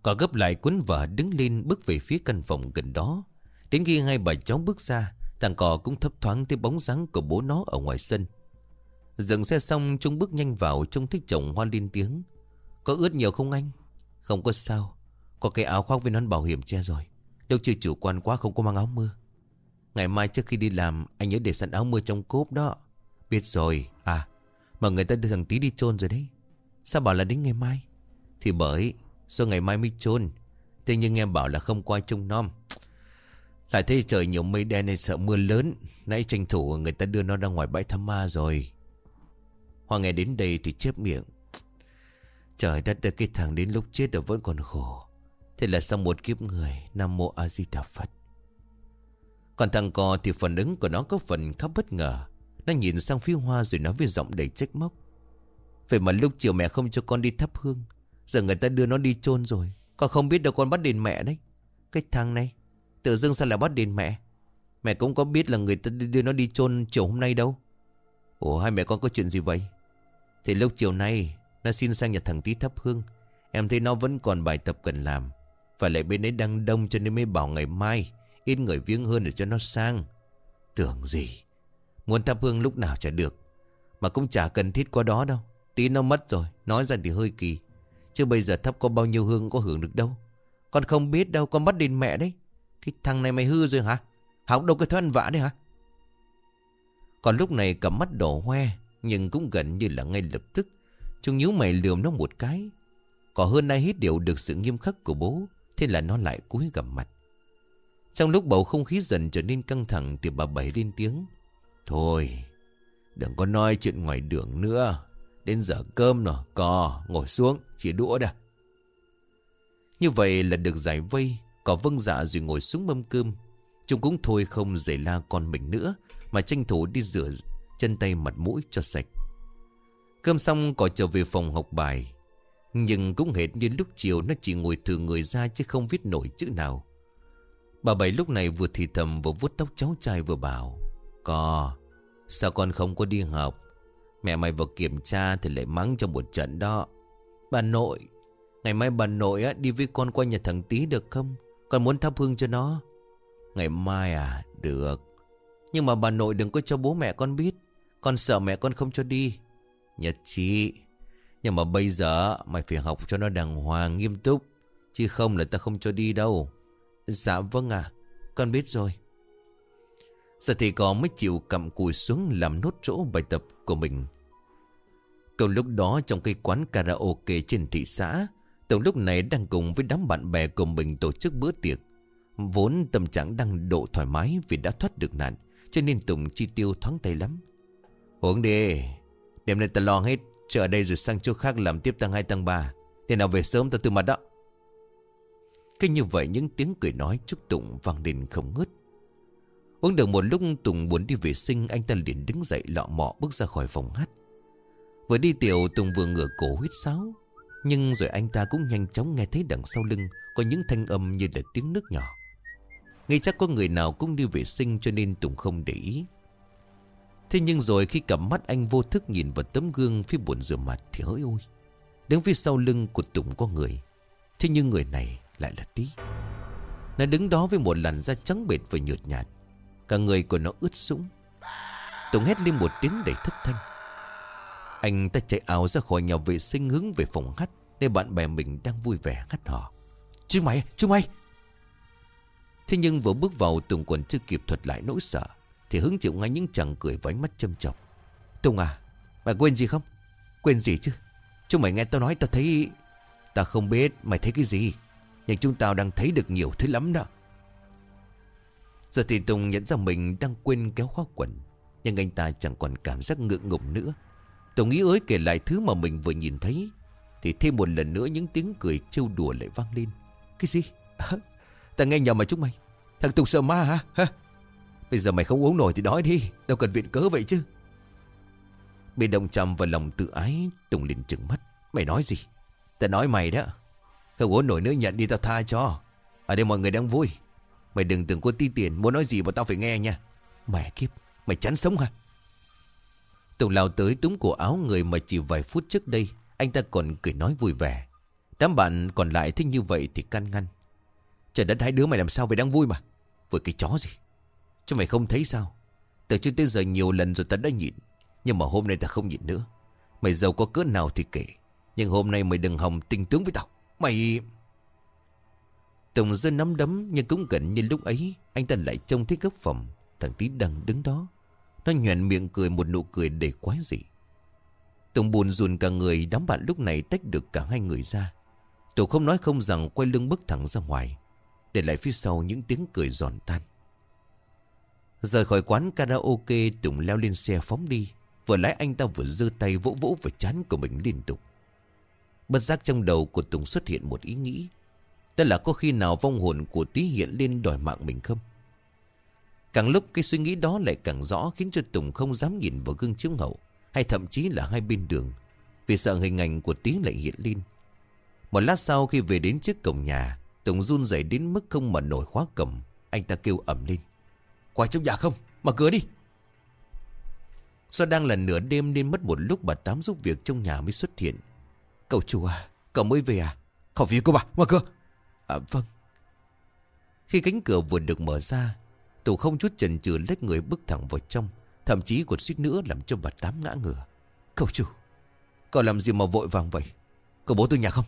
Có gấp lại cuốn vở đứng lên bước về phía căn phòng gần đó. Đến khi hai bà cháu bước ra, Thằng cò cũng thấp thoáng thấy bóng dáng của bố nó ở ngoài sân. Dừng xe xong, Trung bước nhanh vào, Trông thích chồng hoa lên tiếng. Có ướt nhiều không anh? Không có sao. Có cái áo khoác với nón bảo hiểm che rồi. Đâu chưa chủ quan quá, không có mang áo mưa. Ngày mai trước khi đi làm, Anh nhớ để sẵn áo mưa trong cốp đó. Biết rồi. À Mà người ta đưa thằng tí đi chôn rồi đấy. Sao bảo là đến ngày mai? Thì bởi, Do ngày mai mới chôn. Thế nhưng em bảo là không qua trông nom. Lại thấy trời nhiều mây đen nên sợ mưa lớn. Nãy tranh thủ người ta đưa nó ra ngoài bãi thăm ma rồi. Hoa nghe đến đây thì chép miệng. Trời đất ơi, cái thằng đến lúc chết rồi vẫn còn khổ. Thế là sau một kiếp người, Nam mô A Di Đà Phật. Còn thằng cò thì phản ứng của nó có phần khá bất ngờ. Nó nhìn sang phía Hoa rồi nói với giọng đầy trách móc. Vậy mà lúc chiều mẹ không cho con đi thắp hương, Giờ người ta đưa nó đi chôn rồi. Con không biết đâu con bắt đền mẹ đấy. Cái thằng này, Tự dưng sao lại bắt đền mẹ? Mẹ cũng có biết là người ta đưa nó đi chôn chiều hôm nay đâu. Ủa, hai mẹ con có chuyện gì vậy? Thì lúc chiều nay, Nó xin sang nhà thằng tí thắp hương. Em thấy nó vẫn còn bài tập cần làm. Và lại bên ấy đang đông cho nên mới bảo ngày mai Ít người viếng hơn để cho nó sang. Tưởng gì? Muốn thắp hương lúc nào chả được. Mà cũng chả cần thiết qua đó đâu. Tí nó mất rồi, Nói ra thì hơi kỳ. Chứ bây giờ thắp có bao nhiêu hương có hưởng được đâu. Con không biết đâu, Con bắt đền mẹ đấy. Cái thằng này mày hư rồi hả? Học đâu cái thói ăn vạ đấy hả? Còn lúc này cầm mắt đổ hoe. Nhưng cũng gần như là ngay lập tức Chúng nhíu mày lườm nó một cái. Có hơn ai hết điều được sự nghiêm khắc của bố, Thế là nó lại cúi gầm mặt. Trong lúc bầu không khí dần trở nên căng thẳng Thì bà Bảy lên tiếng. Thôi, Đừng có nói chuyện ngoài đường nữa. Đến giờ cơm rồi Cò, ngồi xuống chỉ đũa đã. Như vậy là được giải vây Cò vâng dạ rồi ngồi xuống mâm cơm. Chúng cũng thôi không dễ la con mình nữa, Mà tranh thủ đi rửa chân tay mặt mũi cho sạch. Cơm xong cò trở về phòng học bài. Nhưng cũng hệt như lúc chiều Nó chỉ ngồi thử người ra chứ không viết nổi chữ nào. Bà Bảy lúc này vừa thì thầm vừa vuốt tóc cháu trai vừa bảo Cò Sao con không có đi học? Mẹ mày vừa kiểm tra thì lại mắng trong một trận đó. Bà nội Ngày mai bà nội á, đi với con qua nhà thằng tí được không? Con muốn thắp hương cho nó. Ngày mai à? Được. Nhưng mà bà nội đừng có cho bố mẹ con biết. Con sợ mẹ con không cho đi. Nhật trí, Nhưng mà bây giờ mày phải học cho nó đàng hoàng nghiêm túc Chứ không là ta không cho đi đâu. Dạ vâng à Con biết rồi. Giờ thì có mới chịu cầm cùi xuống Làm nốt chỗ bài tập của mình. Cùng lúc đó trong cây quán karaoke trên thị xã Tổng lúc này đang cùng với đám bạn bè của mình tổ chức bữa tiệc. Vốn tâm trạng đang độ thoải mái vì đã thoát được nạn Cho nên Tùng chi tiêu thoáng tay lắm. Uống đi. Đêm nay ta lo hết, Chờ ở đây rồi sang chỗ khác làm tiếp tăng 2 tăng 3 Để nào về sớm ta từ mặt đó. Cứ như vậy những tiếng cười nói chúc Tùng vang lên không ngớt. Uống được một lúc, Tùng muốn đi vệ sinh, Anh ta liền đứng dậy lọ mọ bước ra khỏi phòng hát. Vừa đi tiểu, Tùng vừa ngửa cổ huyết sáo. Nhưng rồi anh ta cũng nhanh chóng nghe thấy đằng sau lưng Có những thanh âm như là tiếng nước nhỏ. Ngay chắc có người nào cũng đi vệ sinh cho nên Tùng không để ý. Thế nhưng rồi khi cặp mắt anh vô thức nhìn vào tấm gương phía bồn rửa mặt thì hỡi ôi. Đứng phía sau lưng của Tùng có người. Thế nhưng người này lại là Tí. Nó đứng đó với một làn da trắng bệt và nhợt nhạt. Cả người của nó ướt sũng. Tùng hét lên một tiếng đầy thất thanh. Anh ta chạy áo ra khỏi nhà vệ sinh hướng về phòng hát Để bạn bè mình đang vui vẻ hát hò. Chú mày, chú mày! Thế nhưng vừa bước vào Tùng còn chưa kịp thuật lại nỗi sợ. Thì hứng chịu ngay những chàng cười với ánh mắt châm chọc. Tùng à Mày quên gì không? Quên gì chứ? Chúng mày nghe tao nói tao thấy Ta không biết mày thấy cái gì Nhưng chúng tao đang thấy được nhiều thứ lắm đó. Giờ thì Tùng nhận ra mình đang quên kéo khóa quần Nhưng anh ta chẳng còn cảm giác ngượng ngùng nữa. Tùng nghĩ ới kể lại thứ mà mình vừa nhìn thấy Thì thêm một lần nữa những tiếng cười trêu đùa lại vang lên. Cái gì? À, [LAUGHS] ta nghe nhầm mà chúng mày. Thằng Tùng sợ ma hả? hả? Bây giờ mày không uống nổi thì đói đi. Đâu cần viện cớ vậy chứ. Bị đồng trầm vào lòng tự ái Tùng liền trừng mắt. Mày nói gì? Ta nói mày đó. Không uống nổi nữa nhận đi, tao tha cho. Ở đây mọi người đang vui. Mày đừng tưởng có ti tiền Muốn nói gì mà tao phải nghe nha. Mẹ kiếp, Mày chán sống hả? Tùng lao tới túm cổ áo người mà chỉ vài phút trước đây, Anh ta còn cười nói vui vẻ. Đám bạn còn lại thích như vậy thì can ngăn. Trời đất, hai đứa mày làm sao vậy? Đang vui mà. Với cái chó gì? Chứ mày không thấy sao? Từ trước tới giờ nhiều lần rồi ta đã nhịn. Nhưng mà hôm nay ta không nhịn nữa. Mày giàu có cỡ nào thì kể. Nhưng hôm nay mày đừng hòng tình tướng với tao. Mày Tùng dân nắm đấm nhưng cũng gần như lúc ấy, Anh ta lại trông thấy góc phòng. Thằng tí đang đứng đó. Nó nhoèn miệng cười một nụ cười để quái dị. Tùng buồn rùn cả người, Đám bạn lúc này tách được cả hai người ra. Tùng không nói không rằng Quay lưng bước thẳng ra ngoài. Để lại phía sau những tiếng cười giòn tan. Rời khỏi quán karaoke, Tùng leo lên xe phóng đi. Vừa lái anh ta vừa giơ tay vỗ vỗ vào chán của mình liên tục. Bất giác trong đầu của Tùng xuất hiện một ý nghĩ. Tức là có khi nào vong hồn của tí hiện lên đòi mạng mình không? Càng lúc cái suy nghĩ đó lại càng rõ, Khiến cho Tùng không dám nhìn vào gương chiếu hậu Hay thậm chí là hai bên đường, Vì sợ hình ảnh của tí lại hiện lên. Một lát sau khi về đến trước cổng nhà, Tùng run rẩy đến mức không mở nổi khóa cầm Anh ta kêu ẩm lên. Qua trong nhà không? Mở cửa đi. Do đang là nửa đêm nên mất một lúc bà Tám giúp việc trong nhà mới xuất hiện. Cậu chủ à Cậu mới về à? Khỏi phía cô bà, Mở cửa. À vâng. Khi cánh cửa vừa được mở ra Tù không chút chần chừ lách người bước thẳng vào trong, Thậm chí còn suýt nữa làm cho bà Tám ngã ngửa. Cậu chủ, Cậu làm gì mà vội vàng vậy? Cậu bố tôi nhà không?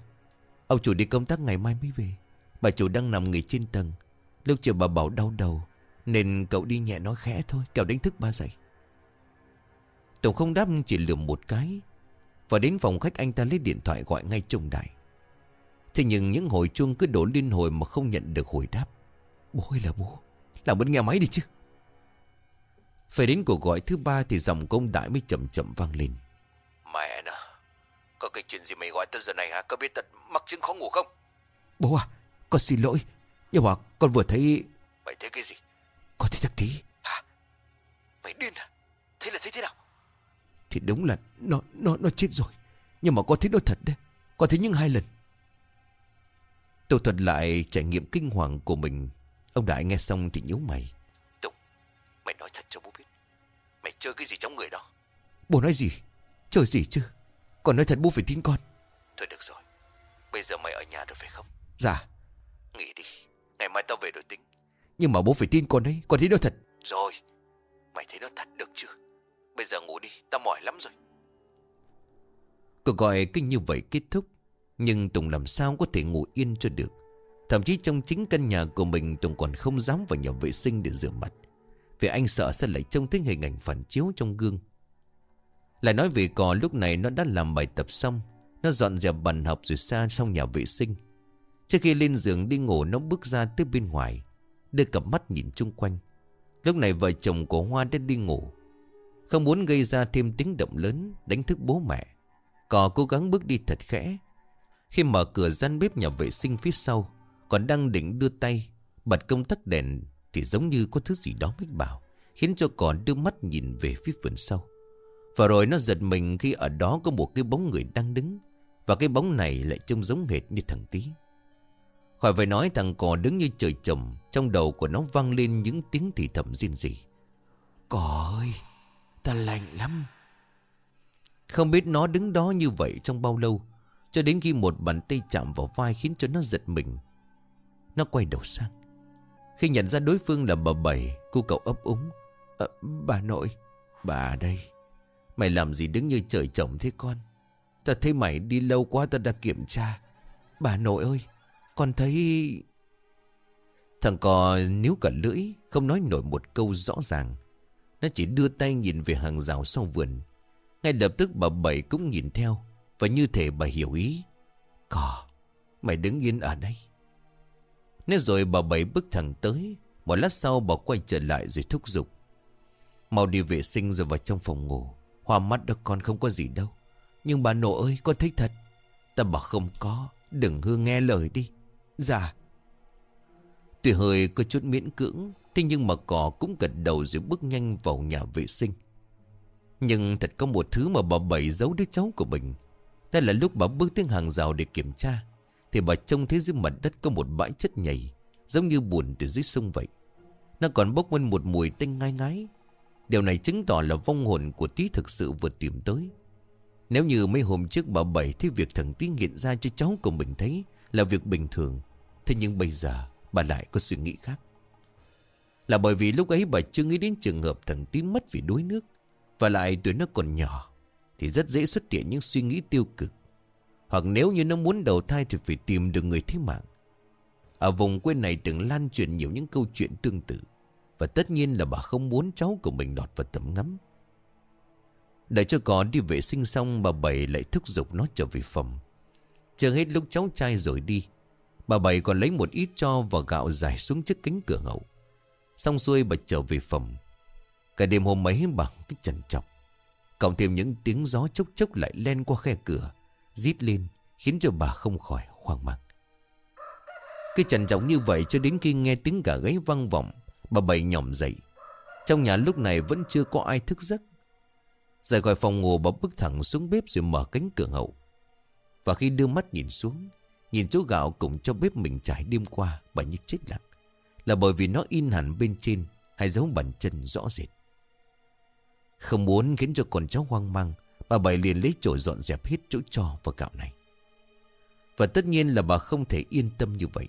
Ông chủ đi công tác ngày mai mới về. Bà chủ đang nằm nghỉ trên tầng. Lúc chiều bà bảo đau đầu. Nên cậu đi nhẹ nói khẽ thôi Kẻo đánh thức ba dậy Tổng không đáp chỉ lườm một cái. Và đến phòng khách anh ta lấy điện thoại gọi ngay trông đại Thế nhưng những hồi chuông cứ đổ liên hồi mà không nhận được hồi đáp. Bố ơi là bố Làm bớt nghe máy đi chứ. Phải đến cuộc gọi thứ ba thì dòng công đại mới chậm chậm vang lên. Mẹ nè Có cái chuyện gì mày gọi tới giờ này hả? Có biết tật mắc chứng khó ngủ không? Bố à Con xin lỗi. Nhưng mà con vừa thấy Mày thấy cái gì Con thấy thằng tí? Hả? Mày điên à? Thế là thấy thế nào? Thì đúng là nó nó nó chết rồi. Nhưng mà con thấy nó thật đấy. Con thấy những hai lần. Tôi thuật lại trải nghiệm kinh hoàng của mình. Ông Đại nghe xong thì nhíu mày. Tùng Mày nói thật cho bố biết. Mày chơi cái gì trong người đó? Bố nói gì? Chơi gì chứ? Còn nói thật bố phải tin con. Thôi được rồi. Bây giờ mày ở nhà rồi phải không? Dạ. Nghỉ đi. Ngày mai tao về rồi tính Nhưng mà bố phải tin con đấy Con thấy nó thật. Rồi Mày thấy nó thật được chưa Bây giờ ngủ đi Tao mỏi lắm rồi. Cuộc gọi kinh như vậy kết thúc Nhưng Tùng làm sao có thể ngủ yên cho được? Thậm chí trong chính căn nhà của mình Tùng còn không dám vào nhà vệ sinh để rửa mặt. Vì anh sợ sẽ lại trông thấy hình ảnh phản chiếu trong gương. Lại nói về cò lúc này nó đã làm bài tập xong Nó dọn dẹp bàn học rồi xa xong nhà vệ sinh. Trước khi lên giường đi ngủ nó bước ra tới bên ngoài Đưa cặp mắt nhìn chung quanh. Lúc này vợ chồng của Hoa đã đi ngủ. Không muốn gây ra thêm tiếng động lớn, Đánh thức bố mẹ. Cò cố gắng bước đi thật khẽ. Khi mở cửa gian bếp nhà vệ sinh phía sau, Còn đang định đưa tay, Bật công tắc đèn, Thì giống như có thứ gì đó mách bảo, Khiến cho cò đưa mắt nhìn về phía vườn sau. Và rồi nó giật mình khi ở đó có một cái bóng người đang đứng, Và cái bóng này lại trông giống hệt như thằng Tí Khỏi phải nói thằng cò đứng như trời trầm Trong đầu của nó vang lên những tiếng thì thầm riêng gì Cò ơi Ta lạnh lắm. Không biết nó đứng đó như vậy trong bao lâu Cho đến khi một bàn tay chạm vào vai Khiến cho nó giật mình. Nó quay đầu sang. Khi nhận ra đối phương là bà Bảy Cô cậu ấp úng. À, Bà nội Bà đây. Mày làm gì đứng như trời trồng thế con? Ta thấy mày đi lâu quá ta đã kiểm tra. Bà nội ơi con thấy Thằng cò níu cả lưỡi, Không nói nổi một câu rõ ràng. Nó chỉ đưa tay nhìn về hàng rào sau vườn. Ngay lập tức bà Bảy cũng nhìn theo, Và như thể bà hiểu ý. Cò, Mày đứng yên ở đây. Nếu rồi bà Bảy bước thẳng tới, Một lát sau bà quay trở lại rồi thúc giục. Mau đi vệ sinh rồi vào trong phòng ngủ. Hoa mắt đó con không có gì đâu. Nhưng bà nội ơi, con thích thật. Ta bảo không có, Đừng hư nghe lời đi. Dạ. Tuy hơi có chút miễn cưỡng, Thế nhưng mà cỏ cũng gật đầu rồi bước nhanh vào nhà vệ sinh. Nhưng thật có một thứ mà bà Bảy giấu đứa cháu của mình. Đây là lúc bà bước tiếng hàng rào để kiểm tra, Thì bà trông thấy dưới mặt đất có một bãi chất nhầy, Giống như buồn từ dưới sông vậy. Nó còn bốc lên một mùi tanh ngai ngái. Điều này chứng tỏ là vong hồn của tí thực sự vừa tìm tới. Nếu như mấy hôm trước bà Bảy thấy việc thằng tí nghiện ra cho cháu của mình thấy Là việc bình thường Thế nhưng bây giờ bà lại có suy nghĩ khác. Là bởi vì lúc ấy bà chưa nghĩ đến trường hợp thằng tí mất vì đuối nước, Và lại tuổi nó còn nhỏ, Thì rất dễ xuất hiện những suy nghĩ tiêu cực. Hoặc nếu như nó muốn đầu thai thì phải tìm được người thế mạng. Ở vùng quê này từng lan truyền nhiều những câu chuyện tương tự, và tất nhiên là bà không muốn cháu của mình đọt vào tầm ngắm. Để cho có đi vệ sinh xong, Bà Bảy lại thúc giục nó trở về phòng. Chờ hết lúc cháu trai rồi đi Bà Bảy còn lấy một ít cho và gạo dài xuống trước cánh cửa hậu Xong xuôi bà trở về phòng. Cả đêm hôm ấy bằng cái trần chọc Cộng thêm những tiếng gió chốc chốc lại len qua khe cửa, Rít lên, Khiến cho bà không khỏi hoang mang. Cái trần trọng như vậy cho đến khi nghe tiếng gà gáy vang vọng, Bà Bảy nhỏm dậy. Trong nhà lúc này vẫn chưa có ai thức giấc. Rời khỏi phòng ngủ, bà bước thẳng xuống bếp rồi mở cánh cửa hậu Và khi đưa mắt nhìn xuống Nhìn chỗ gạo cùng cho bếp mình trải đêm qua Bà như chết lặng. Là bởi vì nó in hẳn bên trên Hay dấu bàn chân rõ rệt. Không muốn khiến cho con cháu hoang mang, Bà Bảy liền lấy chổi dọn dẹp hết chỗ cho và gạo này. Và tất nhiên là bà không thể yên tâm như vậy.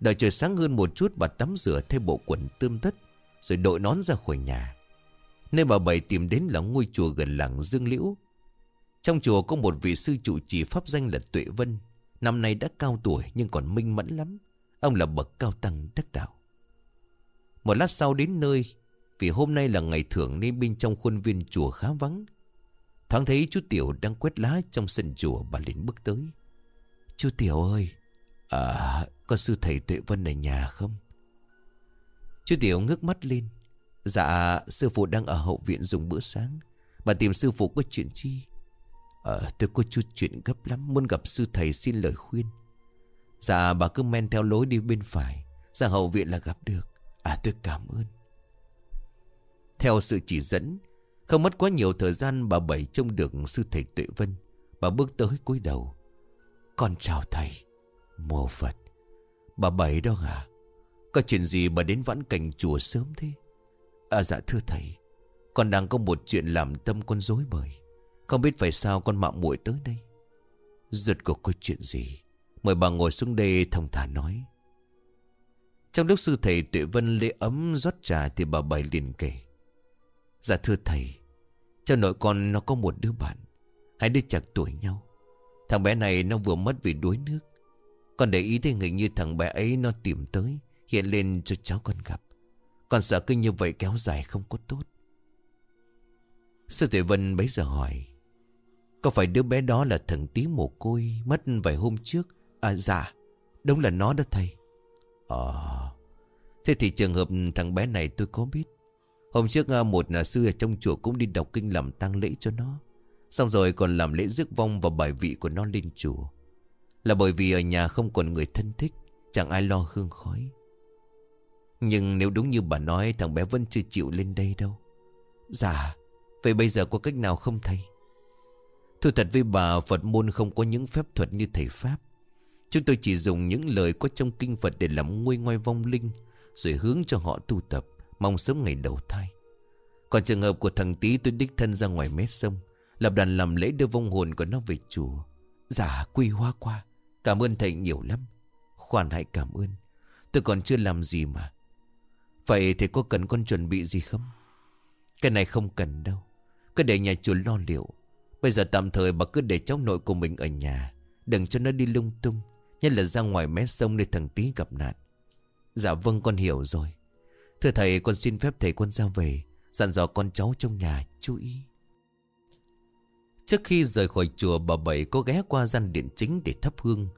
Đợi trời sáng hơn một chút, bà tắm rửa thay bộ quần tươm tất, Rồi đội nón ra khỏi nhà. Nơi bà Bảy tìm đến là ngôi chùa gần làng Dương Liễu. Trong chùa có một vị sư trụ trì pháp danh là Tuệ Vân. Năm nay đã cao tuổi nhưng còn minh mẫn lắm. Ông là bậc cao tăng đắc đạo. Một lát sau đến nơi, Vì hôm nay là ngày thưởng nên bên trong khuôn viên chùa khá vắng. Thoáng thấy chú Tiểu đang quét lá trong sân chùa bà liền bước tới. Chú Tiểu ơi À có sư thầy Tuệ Vân ở nhà không? Chú Tiểu ngước mắt lên. Dạ sư phụ đang ở hậu viện dùng bữa sáng. Bà tìm sư phụ có chuyện chi? Ờ tôi có chút chuyện gấp lắm, Muốn gặp sư thầy xin lời khuyên. Dạ bà cứ men theo lối đi bên phải, Ra hậu viện là gặp được. À tôi cảm ơn. Theo sự chỉ dẫn, Không mất quá nhiều thời gian, bà Bảy trông được sư thầy Tuệ Vân. Bà bước tới cúi đầu. Con chào thầy Mô Phật. Bà Bảy đó à Có chuyện gì bà đến vãn cảnh chùa sớm thế? À dạ thưa thầy, Con đang có một chuyện làm tâm con dối bời. Không biết phải sao con mạo muội tới đây. Giật cuộc có chuyện gì? Mời bà ngồi xuống đây, thông thả nói. Trong lúc sư thầy Tuệ Vân lễ ấm rót trà Thì bà Bảy liền kể. Dạ thưa thầy Cho nội con nó có một đứa bạn. Hai đứa chặt tuổi nhau. Thằng bé này nó vừa mất vì đuối nước. Con để ý thấy hình như thằng bé ấy nó tìm tới, Hiện lên cho cháu con gặp. Con sợ cứ như vậy kéo dài không có tốt. Sư Tuệ Vân bấy giờ hỏi có phải đứa bé đó là thằng tí mồ côi Mất vài hôm trước? À dạ Đúng là nó đó thầy. Ờ Thế thì trường hợp thằng bé này tôi có biết. Hôm trước à, một à, sư ở trong chùa cũng đi đọc kinh làm tang lễ cho nó. Xong rồi còn làm lễ rước vong và bài vị của nó lên chùa. Là bởi vì ở nhà không còn người thân thích, Chẳng ai lo hương khói. Nhưng nếu đúng như bà nói, Thằng bé vẫn chưa chịu lên đây đâu. Dạ Vậy bây giờ có cách nào không thầy? Thưa thật với bà, Phật môn không có những phép thuật như thầy Pháp. Chúng tôi chỉ dùng những lời có trong kinh Phật để làm nguôi ngoai vong linh, Rồi hướng cho họ tu tập, Mong sớm ngày đầu thai. Còn trường hợp của thằng tý tôi đích thân ra ngoài mé sông, Lập đàn làm lễ đưa vong hồn của nó về chùa. Dạ quy hoa qua. Cảm ơn thầy nhiều lắm. Khoan hãy cảm ơn. Tôi còn chưa làm gì mà. Vậy thì có cần con chuẩn bị gì không? Cái này không cần đâu. Cứ để nhà chùa lo liệu. Bây giờ tạm thời bà cứ để cháu nội của mình ở nhà. Đừng cho nó đi lung tung. Nhất là ra ngoài mé sông để thằng tí gặp nạn. Dạ vâng con hiểu rồi. Thưa thầy, con xin phép thầy con ra về. Dặn dò con cháu trong nhà, chú ý. Trước khi rời khỏi chùa, bà Bảy có ghé qua gian điện chính để thắp hương.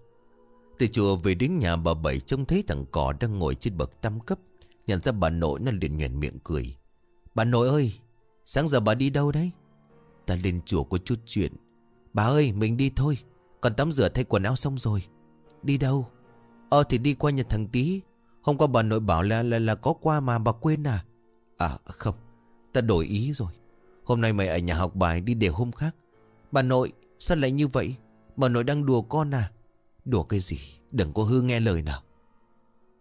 Từ chùa về đến nhà, bà Bảy trông thấy thằng cỏ đang ngồi trên bậc tam cấp. Nhận ra bà nội, nó liền nhuền miệng cười. Bà nội ơi, Sáng giờ bà đi đâu đấy? Ta lên chùa có chút chuyện. Bà ơi mình đi thôi. Còn tắm rửa thay quần áo xong rồi. Đi đâu? Ờ thì đi qua nhà thằng tí Hôm qua bà nội bảo là là, là có qua mà bà quên à? À không. Ta đổi ý rồi. Hôm nay mày ở nhà học bài đi để hôm khác. Bà nội sao lại như vậy? Bà nội đang đùa con à? Đùa cái gì? Đừng có hư nghe lời nào.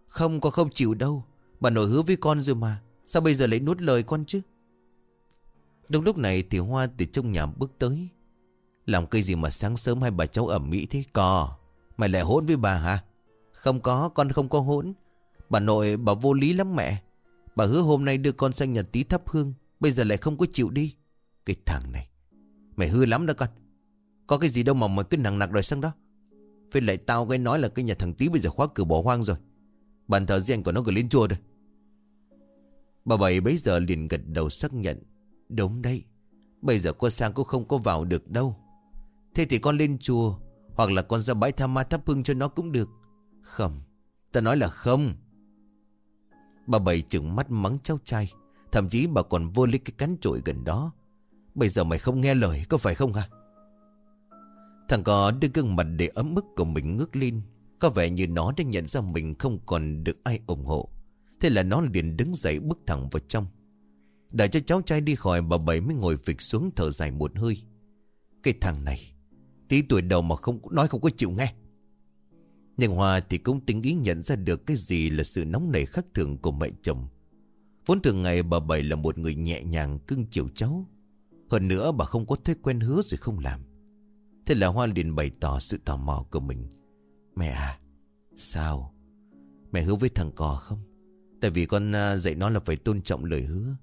Không có không chịu đâu. Bà nội hứa với con rồi mà. Sao bây giờ lại nuốt lời con chứ? Đúng lúc này thì Hoa từ trong nhà bước tới. Làm cái gì mà sáng sớm hai bà cháu ẩm mỹ thế? Cò Mày lại hỗn với bà hả? Không có, con không có hỗn. Bà nội, bà vô lý lắm mẹ. Bà hứa hôm nay đưa con sang nhà tí thắp hương, Bây giờ lại không có chịu đi. Cái thằng này. Mày hư lắm đó con. Có cái gì đâu mà mày cứ nặng nặc đòi sang đó. Với lại tao cái nói là cái nhà thằng tí bây giờ khóa cửa bỏ hoang rồi. Bàn thờ riêng của nó gửi lên chùa rồi. Bà Bảy bấy giờ liền gật đầu xác nhận. Đúng đấy, Bây giờ con sang cũng không có vào được đâu. Thế thì con lên chùa, Hoặc là con ra bãi tham ma thắp hương cho nó cũng được. Không, Ta nói là không. Bà Bảy chừng mắt mắng cháu trai, Thậm chí bà còn vô lấy cái cắn trội gần đó. Bây giờ mày không nghe lời, có phải không hả? Thằng có đưa gương mặt để ấm ức của mình ngước lên, Có vẻ như nó đã nhận ra mình không còn được ai ủng hộ. Thế là nó liền đứng dậy bước thẳng vào trong. Đợi cho cháu trai đi khỏi bà Bảy mới ngồi phịch xuống thở dài một hơi. Cái thằng này, Tí tuổi đầu mà không, nói không có chịu nghe. Nhưng hòa thì cũng tính ý nhận ra được cái gì là sự nóng nảy khắc thường của mẹ chồng. Vốn thường ngày bà Bảy là một người nhẹ nhàng, cưng chiều cháu. Hơn nữa bà không có thói quen hứa rồi không làm. Thế là Hoa liền bày tỏ sự tò mò của mình. Mẹ à Sao? Mẹ hứa với thằng cò không? Tại vì con à, dạy nó là phải tôn trọng lời hứa.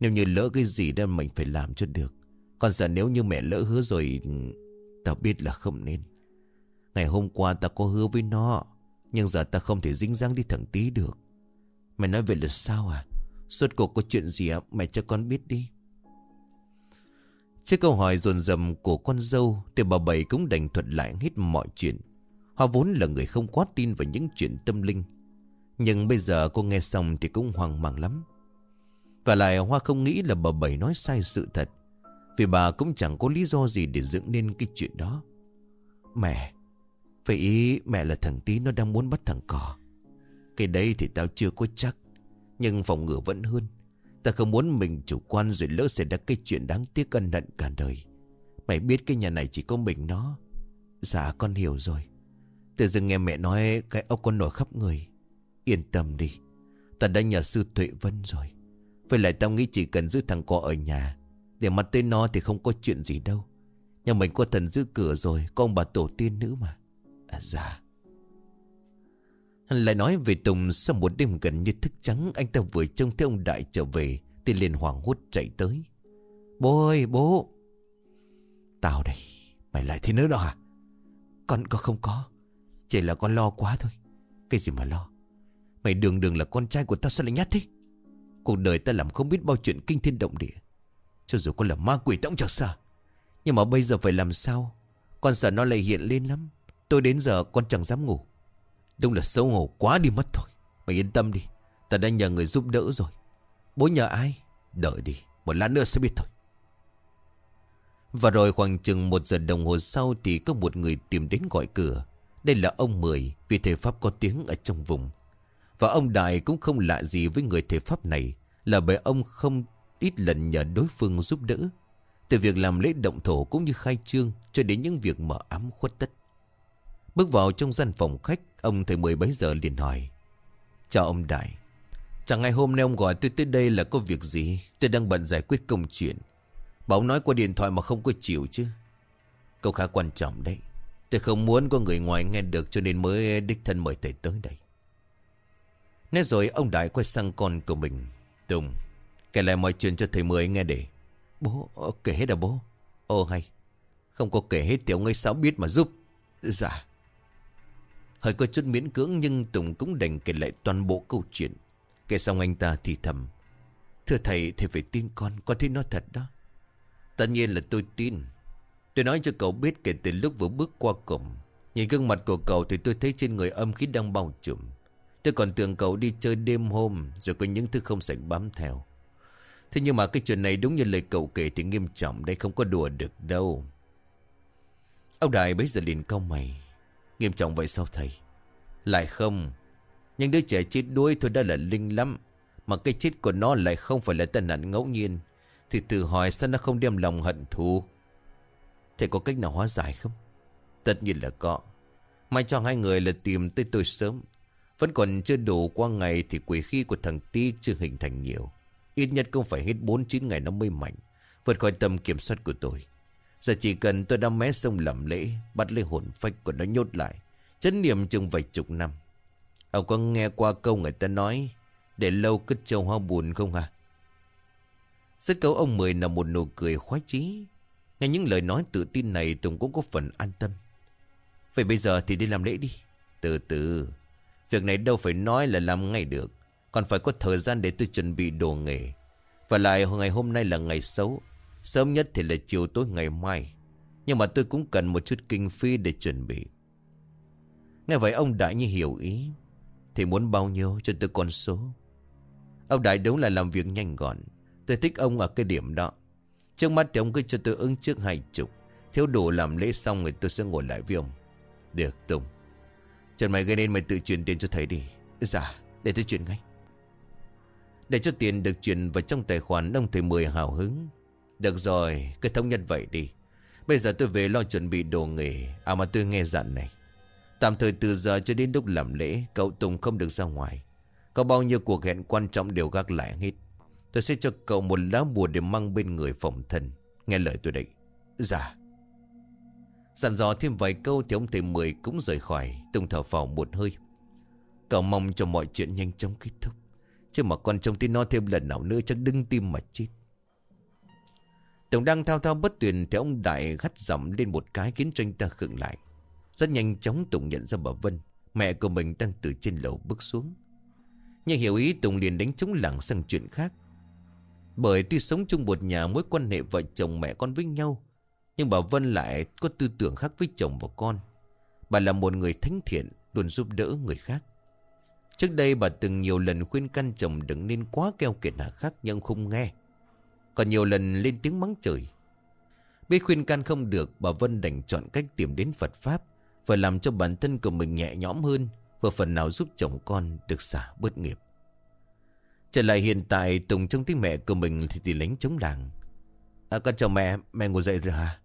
Nếu như lỡ cái gì đó mình phải làm cho được, Còn giờ nếu như mẹ lỡ hứa rồi, Tao biết là không nên. Ngày hôm qua ta có hứa với nó, Nhưng giờ ta không thể dính dáng đi thẳng tí được. Mẹ nói về là sao à? Suốt cuộc có chuyện gì ạ? Mẹ cho con biết đi. Trước câu hỏi dồn dầm của con dâu Thì bà Bảy cũng đành thuật lại hết mọi chuyện. Họ vốn là người không quá tin vào những chuyện tâm linh. Nhưng bây giờ cô nghe xong thì cũng hoang mang lắm. Và lại Hoa không nghĩ là bà Bảy nói sai sự thật. Vì bà cũng chẳng có lý do gì để dựng nên cái chuyện đó. Mẹ Vậy ý mẹ là thằng tí nó đang muốn bắt thằng cò. Cái đấy thì tao chưa có chắc, Nhưng phòng ngừa vẫn hơn. Ta không muốn mình chủ quan rồi lỡ xảy ra cái chuyện đáng tiếc ân hận cả đời. Mày biết cái nhà này chỉ có mình nó. Dạ con hiểu rồi. Tự dưng nghe mẹ nói cái ốc con nổi khắp người. Yên tâm đi, Ta đã nhờ sư Tuệ Vân rồi. Với lại tao nghĩ chỉ cần giữ thằng cò ở nhà, Để mặt tên nó thì không có chuyện gì đâu. Nhà mình có thần giữ cửa rồi, Có ông bà tổ tiên nữ mà. À dạ. Lại nói về Tùng sau một đêm gần như thức trắng, Anh ta vừa trông thấy ông Đại trở về, Thì liền hoảng hốt chạy tới. Bố ơi, bố. Tao đây, Mày lại thế nữa đó hả? Con có không có, Chỉ là con lo quá thôi. Cái gì mà lo? Mày đường đường là con trai của tao sao lại nhát thế? Cuộc đời ta làm không biết bao chuyện kinh thiên động địa. Cho dù con là ma quỷ ta cũng chẳng sợ. Nhưng mà bây giờ phải làm sao? Con sợ nó lại hiện lên lắm. Tôi đến giờ con chẳng dám ngủ. Đúng là xấu hổ quá đi mất thôi. Mày yên tâm đi. Ta đã nhờ người giúp đỡ rồi. Bố nhờ ai? Đợi đi. Một lát nữa sẽ biết thôi. Và rồi khoảng chừng một giờ đồng hồ sau Thì có một người tìm đến gọi cửa. Đây là ông Mười, Vì thể pháp có tiếng ở trong vùng. Và ông Đại cũng không lạ gì với người thể pháp này, Là bởi ông không ít lần nhờ đối phương giúp đỡ. Từ việc làm lễ động thổ cũng như khai trương Cho đến những việc mở ám khuất tất. Bước vào trong gian phòng khách, Ông thầy mười bấy giờ liền hỏi, Chào ông Đại Chẳng ngày hôm nay ông gọi tôi tới đây là có việc gì? Tôi đang bận giải quyết công chuyện. Bảo nói qua điện thoại mà không có chịu chứ. Câu khá quan trọng đấy. Tôi không muốn có người ngoài nghe được Cho nên mới đích thân mời thầy tới đây. Nói rồi ông Đại quay sang con của mình. Tùng, Kể lại mọi chuyện cho thầy Mười nghe để. Bố ờ, kể hết à bố? Ồ, hay. Không có kể hết thì ông ấy sao biết mà giúp? Dạ. Hơi có chút miễn cưỡng nhưng Tùng cũng đành kể lại toàn bộ câu chuyện. Kể xong anh ta thì thầm. Thưa thầy thầy phải tin con Con thấy nó thật đó. Tất nhiên là tôi tin. Tôi nói cho cậu biết kể từ lúc vừa bước qua cổng. Nhìn gương mặt của cậu thì tôi thấy trên người âm khí đang bao trùm. Tôi còn tưởng cậu đi chơi đêm hôm, Rồi có những thứ không sạch bám theo. Thế nhưng mà cái chuyện này đúng như lời cậu kể thì nghiêm trọng Đây không có đùa được đâu. Ông Đại bấy giờ liền cau mày. Nghiêm trọng vậy sao thầy? Lại không. Nhưng đứa trẻ chết đuối thôi đã là linh lắm. Mà cái chết của nó lại không phải là tai nạn ngẫu nhiên. Thì tự hỏi sao nó không đem lòng hận thù? Thầy có cách nào hóa giải không? Tất nhiên là có. Mai cho hai người là tìm tới tôi sớm. Vẫn còn chưa đủ qua ngày Thì quỷ khí của thằng Ti chưa hình thành nhiều. Ít nhất cũng phải hết 4-9 ngày nó mới mạnh. Vượt khỏi tầm kiểm soát của tôi. Giờ chỉ cần tôi đâm mé sông làm lễ, Bắt lấy hồn phách của nó nhốt lại, Chấn niệm chừng vài chục năm. Ông có nghe qua câu người ta nói, Để lâu cất châu hoa buồn không hả? Rất cấu ông Mười là một nụ cười khoái chí. Nghe những lời nói tự tin này Tùng cũng có phần an tâm. Vậy bây giờ thì đi làm lễ đi. Từ từ. Việc này đâu phải nói là làm ngay được. Còn phải có thời gian để tôi chuẩn bị đồ nghề. Và lại ngày hôm nay là ngày xấu. Sớm nhất thì là chiều tối ngày mai. Nhưng mà tôi cũng cần một chút kinh phí để chuẩn bị. Nghe vậy ông Đại như hiểu ý. Thì muốn bao nhiêu cho tôi con số? Ông Đại đúng là làm việc nhanh gọn. Tôi thích ông ở cái điểm đó. Trước mắt thì ông cứ cho tôi ứng trước hai chục. Thiếu đủ làm lễ xong rồi tôi sẽ ngồi lại với ông. Được, Tùng. Trần mày gây nên mày tự chuyển tiền cho thầy đi. Dạ để tôi chuyển ngay. Để cho tiền được chuyển vào trong tài khoản, Ông thầy Mười hào hứng. Được rồi, cứ thống nhất vậy đi. Bây giờ tôi về lo chuẩn bị đồ nghề. À mà tôi nghe dặn này. Tạm thời từ giờ cho đến lúc làm lễ, Cậu Tùng không được ra ngoài. Có bao nhiêu cuộc hẹn quan trọng đều gác lại hết. Tôi sẽ cho cậu một lá bùa để mang bên người phòng thân. Nghe lời tôi đấy. Dạ. Dặn dò thêm vài câu thì ông thầy Mười cũng rời khỏi Tùng thở phào một hơi. Cậu mong cho mọi chuyện nhanh chóng kết thúc, Chứ mà con trông tin nó thêm lần nào nữa chắc đưng tim mà chết. Tùng đang thao thao bất tuyển Thì ông Đại gắt giọng lên một cái khiến cho anh ta khựng lại. Rất nhanh chóng Tùng nhận ra bà Vân, Mẹ của mình đang từ trên lầu bước xuống. Nhưng hiểu ý, Tùng liền đánh trống lặng sang chuyện khác. Bởi tuy sống chung một nhà mối quan hệ vợ chồng mẹ con với nhau nhưng bà Vân lại có tư tưởng khác với chồng và con. Bà là một người thánh thiện, Luôn giúp đỡ người khác. Trước đây bà từng nhiều lần khuyên căn chồng đừng nên quá keo kiệt hạ khắc nhưng không nghe. Còn nhiều lần lên tiếng mắng trời Biết khuyên can không được, Bà Vân đành chọn cách tìm đến Phật Pháp Và làm cho bản thân của mình nhẹ nhõm hơn Và phần nào giúp chồng con được xả bớt nghiệp. Trở lại hiện tại, Tùng trong tiếng mẹ của mình thì thì lánh chống làng. À con chào mẹ Mẹ ngồi dậy rồi hả?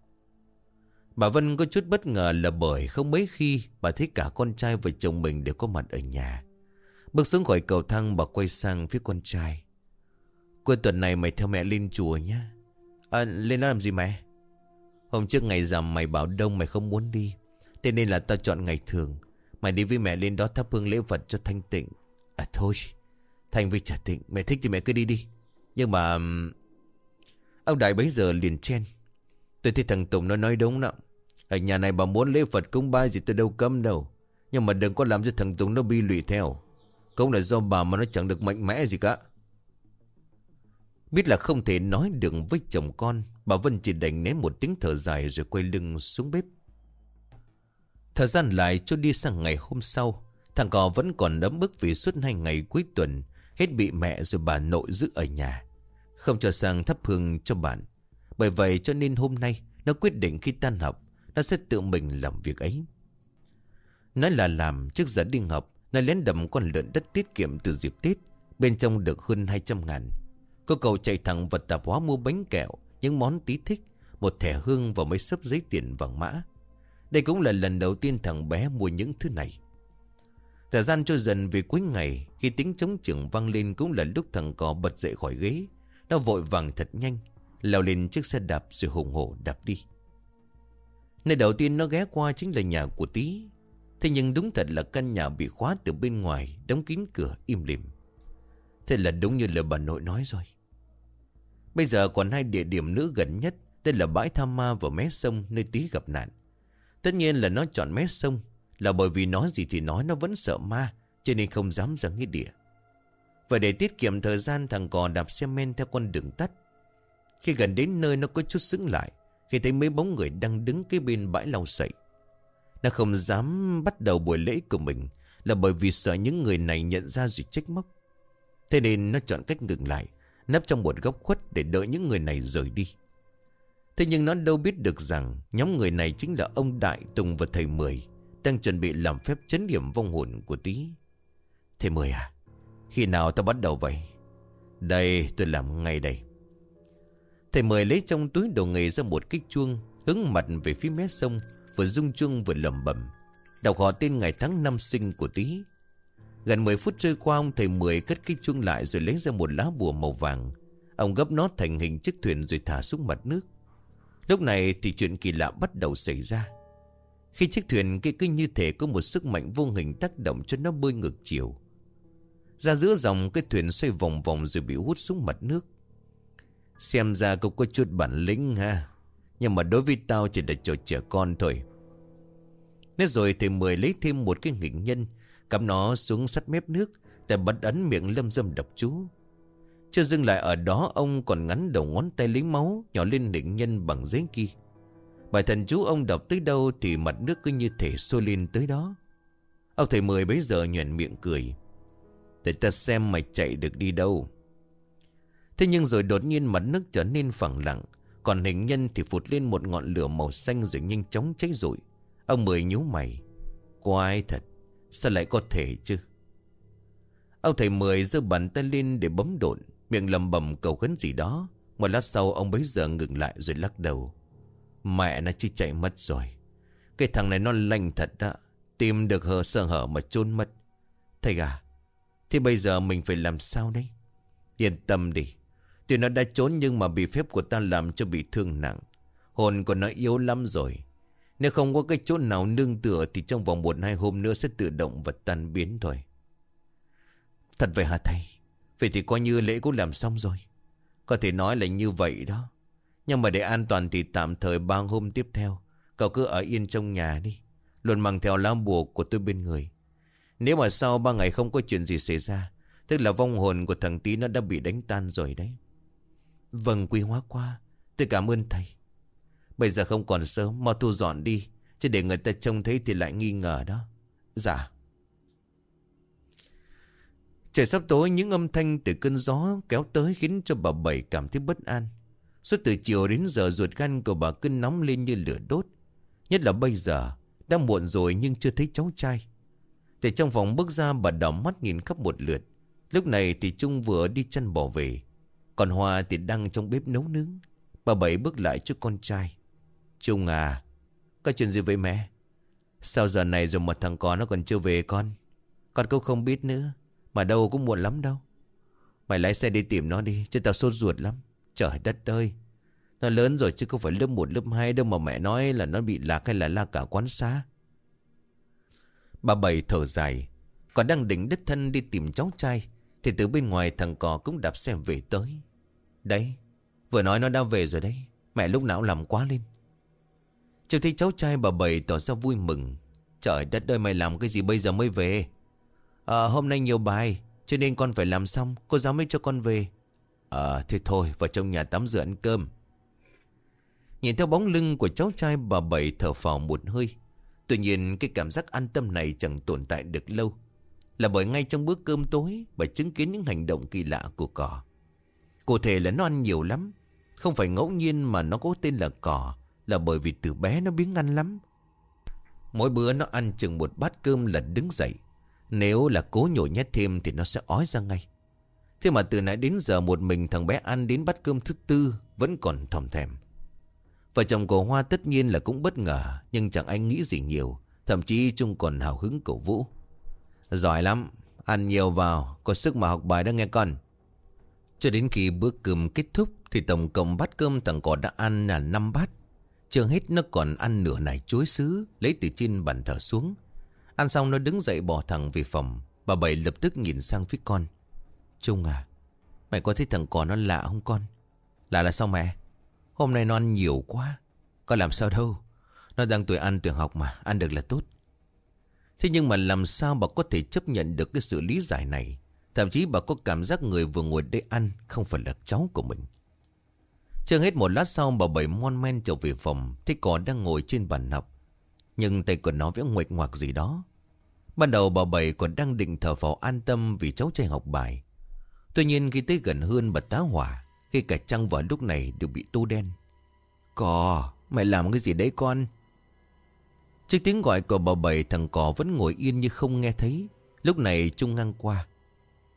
Bà Vân có chút bất ngờ là bởi không mấy khi bà thấy cả con trai và chồng mình đều có mặt ở nhà. Bước xuống khỏi cầu thang bà quay sang phía con trai. Cuối tuần này mày theo mẹ lên chùa nhá. À, lên đó làm gì mẹ? Hôm trước ngày rằm mày bảo đông mày không muốn đi. Thế nên là tao chọn ngày thường. Mày đi với mẹ lên đó thắp hương lễ vật cho thanh tịnh. À thôi, thành với trả tịnh. Mẹ thích thì mẹ cứ đi đi. Nhưng mà... Ông Đại bấy giờ liền chen. Tôi thấy thằng Tùng nó nói đúng lắm ở nhà này bà muốn lễ Phật cúng ba gì tôi đâu cấm đâu. Nhưng mà đừng có làm cho thằng Tùng nó bi lụy theo. Cũng là do bà mà nó chẳng được mạnh mẽ gì cả. Biết là không thể nói được với chồng con, bà Vân chỉ đành nén một tiếng thở dài rồi quay lưng xuống bếp. Thời gian lại cho đi sang ngày hôm sau, thằng cò vẫn còn đấm bức vì suốt hai ngày cuối tuần, hết bị mẹ rồi bà nội giữ ở nhà. Không cho sang thắp hương cho bạn. Bởi vậy cho nên hôm nay, nó quyết định khi tan học, nó sẽ tự mình làm việc ấy. Nói là làm trước giờ đi học, nó lén đầm con lợn đất tiết kiệm từ dịp Tết, bên trong được hơn 200 ngàn. Cô cậu chạy thẳng vật tạp hóa mua bánh kẹo, những món tí thích, Một thẻ hương và mấy sấp giấy tiền vàng mã. Đây cũng là lần đầu tiên thằng bé mua những thứ này. Thời gian trôi dần về cuối ngày Khi tiếng chống trưởng vang lên Cũng là lúc thằng cò bật dậy khỏi ghế. Nó vội vàng thật nhanh Leo lên chiếc xe đạp rồi hùng hổ đạp đi. Nơi đầu tiên nó ghé qua chính là nhà của Tý. Thế nhưng đúng thật là căn nhà bị khóa từ bên ngoài, Đóng kín cửa im lìm. Thế là đúng như lời bà nội nói rồi. Bây giờ còn hai địa điểm nữa gần nhất, Tên là bãi tham ma và mé sông, nơi Tý gặp nạn. Tất nhiên là nó chọn mé sông, Là bởi vì nói gì thì nói, nó vẫn sợ ma, Cho nên không dám ra nghĩa địa. Và để tiết kiệm thời gian, thằng cò đạp xe men theo con đường tắt. Khi gần đến nơi, nó có chút xứng lại. Khi thấy mấy bóng người đang đứng kế bên bãi lau sậy, Nó không dám bắt đầu buổi lễ của mình Là bởi vì sợ những người này nhận ra rồi trách móc. Thế nên nó chọn cách ngừng lại, Nấp trong một góc khuất để đợi những người này rời đi. Thế nhưng nó đâu biết được rằng Nhóm người này chính là ông Đại Tùng và thầy Mười Đang chuẩn bị làm phép chấn điểm vong hồn của tí Thầy Mười à Khi nào ta bắt đầu vậy? Đây, tôi làm ngay đây. Thầy Mười lấy trong túi đồ nghề ra một cái chuông, Hướng mặt về phía mé sông, Vừa rung chuông vừa lầm bẩm Đọc họ tên ngày tháng năm sinh của tí Gần 10 phút trôi qua, ông thầy Mười cất cái chuông lại rồi lấy ra một lá bùa màu vàng. Ông gấp nó thành hình chiếc thuyền rồi thả xuống mặt nước. Lúc này thì chuyện kỳ lạ bắt đầu xảy ra. Khi chiếc thuyền kia cứ như thể có một sức mạnh vô hình tác động cho nó bơi ngược chiều. Ra giữa dòng, cái thuyền xoay vòng vòng rồi bị hút xuống mặt nước. Xem ra cũng có chút bản lĩnh ha. Nhưng mà đối với tao chỉ là trò trẻ con thôi. Nói rồi thì Mười lấy thêm một cái nghịch nhân, Cắm nó xuống sắt mép nước Tại bật ấn miệng lâm dâm độc chú. Chưa dừng lại ở đó, Ông còn ngắn đầu ngón tay lấy máu Nhỏ lên định nhân bằng giấy kia Bài thần chú ông đọc tới đâu Thì mặt nước cứ như thể sôi lên tới đó. Ông thầy mười bấy giờ nhuền miệng cười. Để ta xem mày chạy được đi đâu. Thế nhưng rồi đột nhiên mặt nước trở nên phẳng lặng, Còn hình nhân thì phụt lên một ngọn lửa màu xanh rồi nhanh chóng cháy rụi. Ông mười nhíu mày, Quái thật, Sao lại có thể chứ? Ông thầy Mười giơ bàn tay lên để bấm độn, Miệng lầm bầm cầu khấn gì đó. Một lát sau, ông bấy giờ ngừng lại rồi lắc đầu. Mẹ nó chỉ chạy mất rồi. Cái thằng này nó lành thật đó, Tìm được hờ sơ hở mà trốn mất. Thầy à Thì bây giờ mình phải làm sao đấy Yên tâm đi Tuy nó đã trốn nhưng mà bị phép của ta làm cho bị thương nặng. Hồn của nó yếu lắm rồi. Nếu không có cái chỗ nào nương tựa Thì trong vòng một hai hôm nữa sẽ tự động và tan biến thôi. Thật vậy hả thầy? Vậy thì coi như lễ cũng làm xong rồi. Có thể nói là như vậy đó. Nhưng mà để an toàn thì tạm thời ba hôm tiếp theo, Cậu cứ ở yên trong nhà đi. Luôn mang theo lá bùa của tôi bên người. Nếu mà sau ba ngày không có chuyện gì xảy ra, Tức là vong hồn của thằng tí nó đã bị đánh tan rồi đấy. Vâng quý hóa qua Tôi cảm ơn thầy Bây giờ không còn sớm Mau thu dọn đi Chứ để người ta trông thấy thì lại nghi ngờ đó Dạ Trời sắp tối những âm thanh từ cơn gió kéo tới khiến cho bà Bảy cảm thấy bất an. Suốt từ chiều đến giờ ruột gan của bà cứ nóng lên như lửa đốt. Nhất là bây giờ, đã muộn rồi nhưng chưa thấy cháu trai. Từ trong phòng bước ra bà đỏ mắt nhìn khắp một lượt. Lúc này thì Trung vừa đi chân bỏ về. Còn hòa thì đang trong bếp nấu nướng. Bà Bảy bước lại cho con trai. Trung à Có chuyện gì với mẹ? Sao giờ này rồi mà thằng con nó còn chưa về con? Con cũng không biết nữa, Mà đâu cũng muộn lắm đâu. Mày lái xe đi tìm nó đi, Chứ tao sốt ruột lắm. Trời đất ơi, Nó lớn rồi chứ không phải lớp 1 lớp 2 đâu mà mẹ nói là nó bị lạc hay là la cả quán xá. Bà Bảy thở dài Còn đang định đích thân đi tìm cháu trai. Thì từ bên ngoài thằng cò cũng đạp xe về tới. Đấy, Vừa nói nó đã về rồi đấy. Mẹ lúc nào làm quá lên. Trông thấy cháu trai bà Bảy tỏ ra vui mừng. Trời đất ơi, mày làm cái gì bây giờ mới về? À hôm nay nhiều bài, Cho nên con phải làm xong. Cô giáo mới cho con về. À thế thôi, vào trong nhà tắm rửa ăn cơm. Nhìn theo bóng lưng của cháu trai, bà Bảy thở phào một hơi. Tuy nhiên, cái cảm giác an tâm này chẳng tồn tại được lâu. Là bởi ngay trong bữa cơm tối Bà chứng kiến những hành động kỳ lạ của cỏ Cụ thể là nó ăn nhiều lắm, Không phải ngẫu nhiên mà nó có tên là cỏ là bởi vì từ bé nó biếng ăn lắm. Mỗi bữa nó ăn chừng một bát cơm là đứng dậy. Nếu là cố nhồi nhét thêm thì nó sẽ ói ra ngay. Thế mà từ nãy đến giờ một mình thằng bé ăn đến bát cơm thứ tư Vẫn còn thòm thèm. Vợ chồng cổ Hoa tất nhiên là cũng bất ngờ, Nhưng chẳng anh nghĩ gì nhiều, Thậm chí chung còn hào hứng cổ vũ. Giỏi lắm. Ăn nhiều vào. Có sức mà học bài đó nghe con. Cho đến khi bữa cơm kết thúc Thì tổng cộng bát cơm thằng cỏ đã ăn là 5 bát. Chưa hết nó còn ăn nửa này chuối sứ, Lấy từ trên bàn thờ xuống. Ăn xong nó đứng dậy bỏ thẳng về phòng. Bà Bảy lập tức nhìn sang phía con. Trung à Mày có thấy thằng cỏ nó lạ không con? Lạ là sao mẹ? Hôm nay nó ăn nhiều quá. Có làm sao đâu? Nó đang tuổi ăn tuổi học mà, Ăn được là tốt. Thế nhưng mà làm sao bà có thể chấp nhận được cái sự lý giải này? Thậm chí bà có cảm giác người vừa ngồi đây ăn Không phải là cháu của mình. Chưa hết một lát sau, bà bảy mon men trở về phòng. Thấy cỏ đang ngồi trên bàn học. Nhưng tay của nó vẽ nguệch ngoạc gì đó. Ban đầu bà bảy còn đang định thở phào an tâm Vì cháu trai học bài. Tuy nhiên khi tới gần hơn bà tá hỏa, Khi cả trăng vào lúc này đều bị tô đen. Cò, Mày làm cái gì đấy con? Trước tiếng gọi của bà bảy, Thằng cò vẫn ngồi yên như không nghe thấy. Lúc này Trung ngang qua.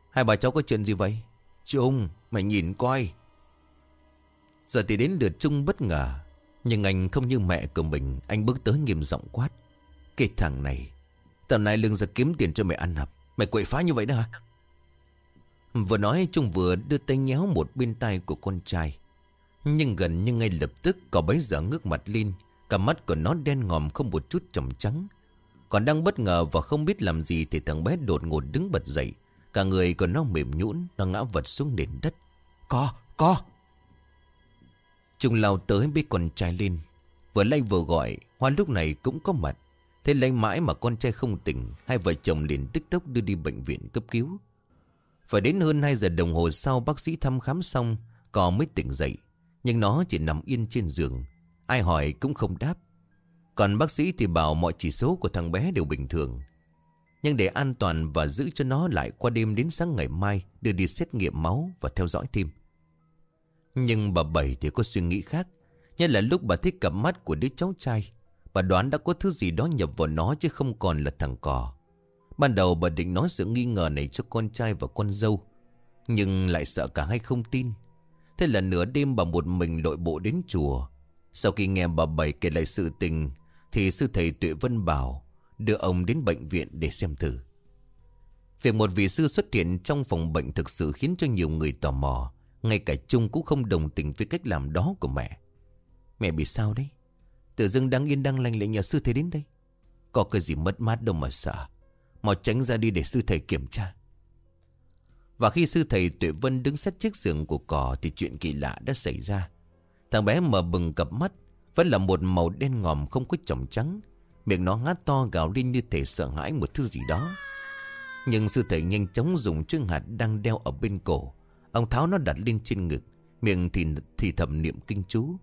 Hai bà cháu có chuyện gì vậy? Trung, mày nhìn coi. Giờ thì đến lượt Trung bất ngờ. Nhưng anh không như mẹ của mình, Anh bước tới nghiêm giọng quát. Cái thằng này, Tầm này lương ra kiếm tiền cho mày ăn hả Mày quậy phá như vậy đó hả? Vừa nói, Trung vừa đưa tay nhéo một bên tay của con trai. Nhưng gần như ngay lập tức, Cậu bấy giờ ngước mặt lên Cả mắt của nó đen ngòm không một chút trầm trắng. Còn đang bất ngờ và không biết làm gì Thì thằng bé đột ngột đứng bật dậy. Cả người của nó mềm nhũn Nó ngã vật xuống nền đất. Co, co Trung lao tới bế con trai lên. Vừa lay vừa gọi Hoa lúc này cũng có mặt. Thế lấy mãi mà con trai không tỉnh Hai vợ chồng liền tức tốc đưa đi bệnh viện cấp cứu. Phải đến hơn 2 giờ đồng hồ sau bác sĩ thăm khám xong Cò mới tỉnh dậy. Nhưng nó chỉ nằm yên trên giường Ai hỏi cũng không đáp. Còn bác sĩ thì bảo mọi chỉ số của thằng bé đều bình thường. Nhưng để an toàn và giữ cho nó lại qua đêm đến sáng ngày mai, Đưa đi xét nghiệm máu và theo dõi thêm Nhưng bà Bảy thì có suy nghĩ khác. Nhất là lúc bà thấy cặp mắt của đứa cháu trai, Bà đoán đã có thứ gì đó nhập vào nó chứ không còn là thằng cò. Ban đầu bà định nói sự nghi ngờ này cho con trai và con dâu, Nhưng lại sợ cả hai không tin. Thế là nửa đêm bà một mình lội bộ đến chùa sau khi nghe bà Bảy kể lại sự tình, Thì sư thầy Tuệ Vân bảo, Đưa ông đến bệnh viện để xem thử. Việc một vị sư xuất hiện trong phòng bệnh thực sự khiến cho nhiều người tò mò, Ngay cả Trung cũng không đồng tình với cách làm đó của mẹ. Mẹ bị sao đấy? Tự dưng đang yên đang lành lại nhờ sư thầy đến đây. Có cái gì mất mát đâu mà sợ. Mà tránh ra đi để sư thầy kiểm tra. Và khi sư thầy Tuệ Vân đứng sát chiếc giường của cỏ Thì chuyện kỳ lạ đã xảy ra. Thằng bé mở bừng cặp mắt Vẫn là một màu đen ngòm không có tròng trắng. Miệng nó ngát to gào lên như thể sợ hãi một thứ gì đó. Nhưng sư thầy nhanh chóng dùng chiếc hạt đang đeo ở bên cổ. Ông tháo nó đặt lên trên ngực Miệng thì, thì thầm niệm kinh chú.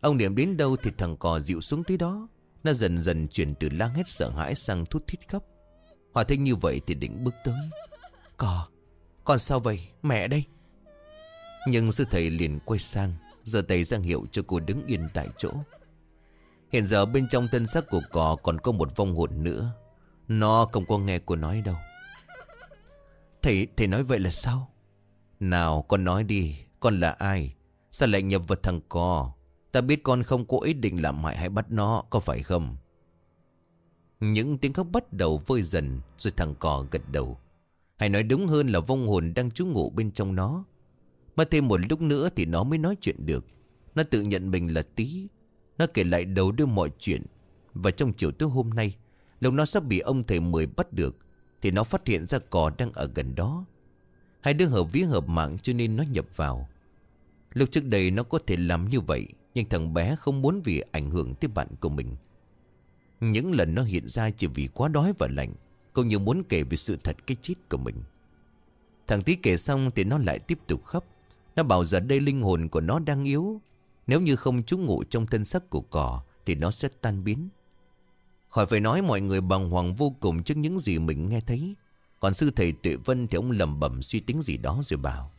Ông niệm đến đâu thì thằng cò dịu xuống tới đó. Nó dần dần chuyển từ lang hết sợ hãi sang thút thít khóc. Hòa thấy như vậy thì định bước tới. Cò Con sao vậy? Mẹ đây. Nhưng sư thầy liền quay sang giơ tay ra hiệu cho cô đứng yên tại chỗ. Hiện giờ bên trong thân xác của cò còn có một vong hồn nữa. Nó không có nghe cô nói đâu. Thầy, thầy nói vậy là sao? Nào con nói đi. Con là ai? Sao lại nhập vào thằng cò? Ta biết con không có ý định làm hại hay bắt nó Có phải không? Những tiếng khóc bắt đầu vơi dần Rồi thằng cò gật đầu. Hay nói đúng hơn là vong hồn đang trú ngụ bên trong nó. Mà thêm một lúc nữa thì nó mới nói chuyện được. Nó tự nhận mình là tí. Nó kể lại đầu đưa mọi chuyện. Và trong chiều tối hôm nay, Lúc nó sắp bị ông thầy mười bắt được, Thì nó phát hiện ra cò đang ở gần đó. Hai đứa hợp vía hợp mạng cho nên nó nhập vào. Lúc trước đây nó có thể làm như vậy, nhưng thằng bé không muốn vì ảnh hưởng tới bạn của mình. Những lần nó hiện ra chỉ vì quá đói và lạnh, Cũng như muốn kể về sự thật cái chết của mình. Thằng tí kể xong thì nó lại tiếp tục khóc. Nó bảo giờ đây linh hồn của nó đang yếu. Nếu như không trú ngụ trong thân sắc của cỏ, Thì nó sẽ tan biến. Khỏi phải nói mọi người bằng hoàng vô cùng trước những gì mình nghe thấy. Còn sư thầy Tuệ Vân thì ông lầm bẩm suy tính gì đó rồi bảo,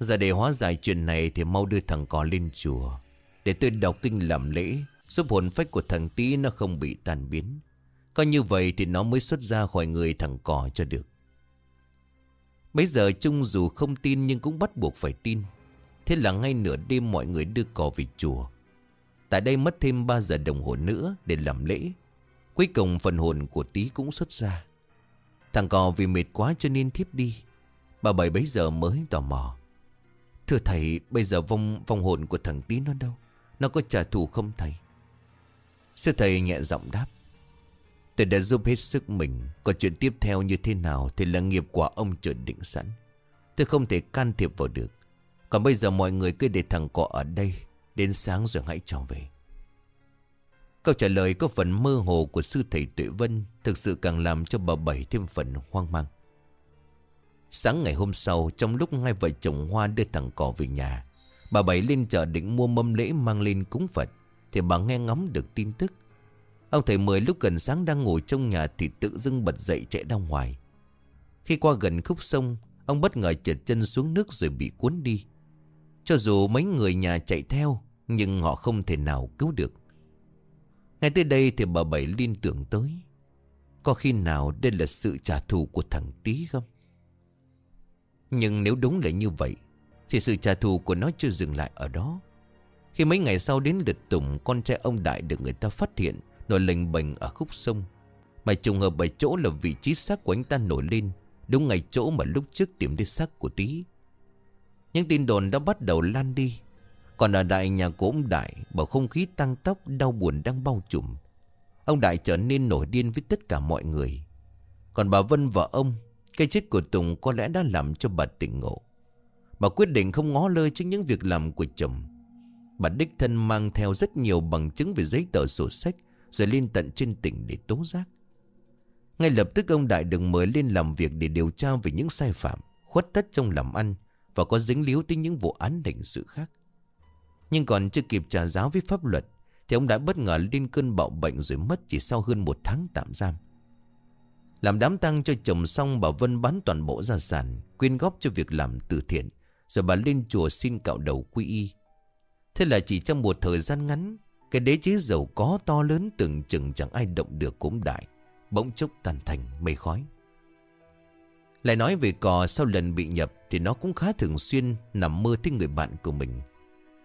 Giờ để hóa giải chuyện này thì mau đưa thằng cò lên chùa. Để tôi đọc kinh làm lễ, Giúp hồn phách của thằng tí nó không bị tan biến. Coi như vậy thì nó mới xuất ra khỏi người thằng cò cho được. Bây giờ Trung dù không tin nhưng cũng bắt buộc phải tin. Thế là ngay nửa đêm mọi người đưa cò về chùa. Tại đây mất thêm 3 giờ đồng hồ nữa để làm lễ. Cuối cùng phần hồn của tí cũng xuất ra. Thằng cò vì mệt quá cho nên thiếp đi. Bà bảy bấy giờ mới tò mò. Thưa thầy bây giờ vong, vong hồn của thằng tí nó đâu? Nó có trả thù không thầy? Sư thầy nhẹ giọng đáp. Tôi đã giúp hết sức mình. Còn chuyện tiếp theo như thế nào Thì là nghiệp quả ông trời định sẵn. Tôi không thể can thiệp vào được. Còn bây giờ mọi người cứ để thằng cọ ở đây. Đến sáng rồi hãy trở về. Câu trả lời có phần mơ hồ của sư thầy Tuệ Vân Thực sự càng làm cho bà Bảy thêm phần hoang mang. Sáng ngày hôm sau, Trong lúc hai vợ chồng Hoa đưa thằng cỏ về nhà, Bà Bảy lên chợ định mua mâm lễ mang lên cúng Phật, Thì bà nghe ngóng được tin tức. Ông thầy Mười lúc gần sáng đang ngồi trong nhà Thì tự dưng bật dậy chạy ra ngoài. Khi qua gần khúc sông, Ông bất ngờ trượt chân xuống nước rồi bị cuốn đi. Cho dù mấy người nhà chạy theo, Nhưng họ không thể nào cứu được. Ngay tới đây thì bà Bảy liên tưởng tới, Có khi nào đây là sự trả thù của thằng Tý không? Nhưng nếu đúng là như vậy, Thì sự trả thù của nó chưa dừng lại ở đó. Khi mấy ngày sau đến lượt tùng, Con trai ông Đại được người ta phát hiện Nổi lệnh bệnh ở khúc sông. Mà trùng hợp bởi chỗ là vị trí xác của anh ta nổi lên, Đúng ngày chỗ mà lúc trước tìm thấy xác của Tý. Những tin đồn đã bắt đầu lan đi. Còn ở đại nhà của ông Đại, Bầu không khí tăng tốc, đau buồn đang bao trùm. Ông Đại trở nên nổi điên với tất cả mọi người. Còn bà Vân và ông, Cái chết của Tùng có lẽ đã làm cho bà tỉnh ngộ. Bà quyết định không ngó lơ trước những việc làm của chồng. Bà đích thân mang theo rất nhiều bằng chứng về giấy tờ sổ sách rồi lên tận trên tỉnh để tố giác. Ngay lập tức ông Đại được mời lên làm việc để điều tra về những sai phạm, Khuất tất trong làm ăn Và có dính líu tới những vụ án hình sự khác. Nhưng còn chưa kịp trả giáo với pháp luật Thì ông đã bất ngờ lên cơn bạo bệnh rồi mất chỉ sau hơn một tháng tạm giam. Làm đám tang cho chồng xong, bà Vân bán toàn bộ gia sản, Quyên góp cho việc làm từ thiện, Rồi bà lên chùa xin cạo đầu quy y. Thế là chỉ trong một thời gian ngắn cái đế chế giàu có to lớn từng chừng chẳng ai động được cũng đại. Bỗng chốc tàn thành mây khói. Lại nói về cò sau lần bị nhập Thì nó cũng khá thường xuyên nằm mơ thấy người bạn của mình.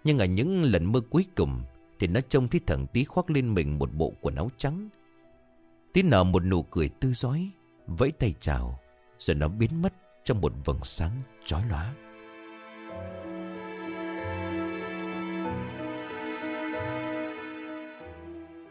Nhưng ở những lần mơ cuối cùng Thì nó trông thấy thằng tí khoác lên mình một bộ quần áo trắng. Tí nở một nụ cười tươi giói Vẫy tay chào, Rồi nó biến mất trong một vầng sáng chói lóa.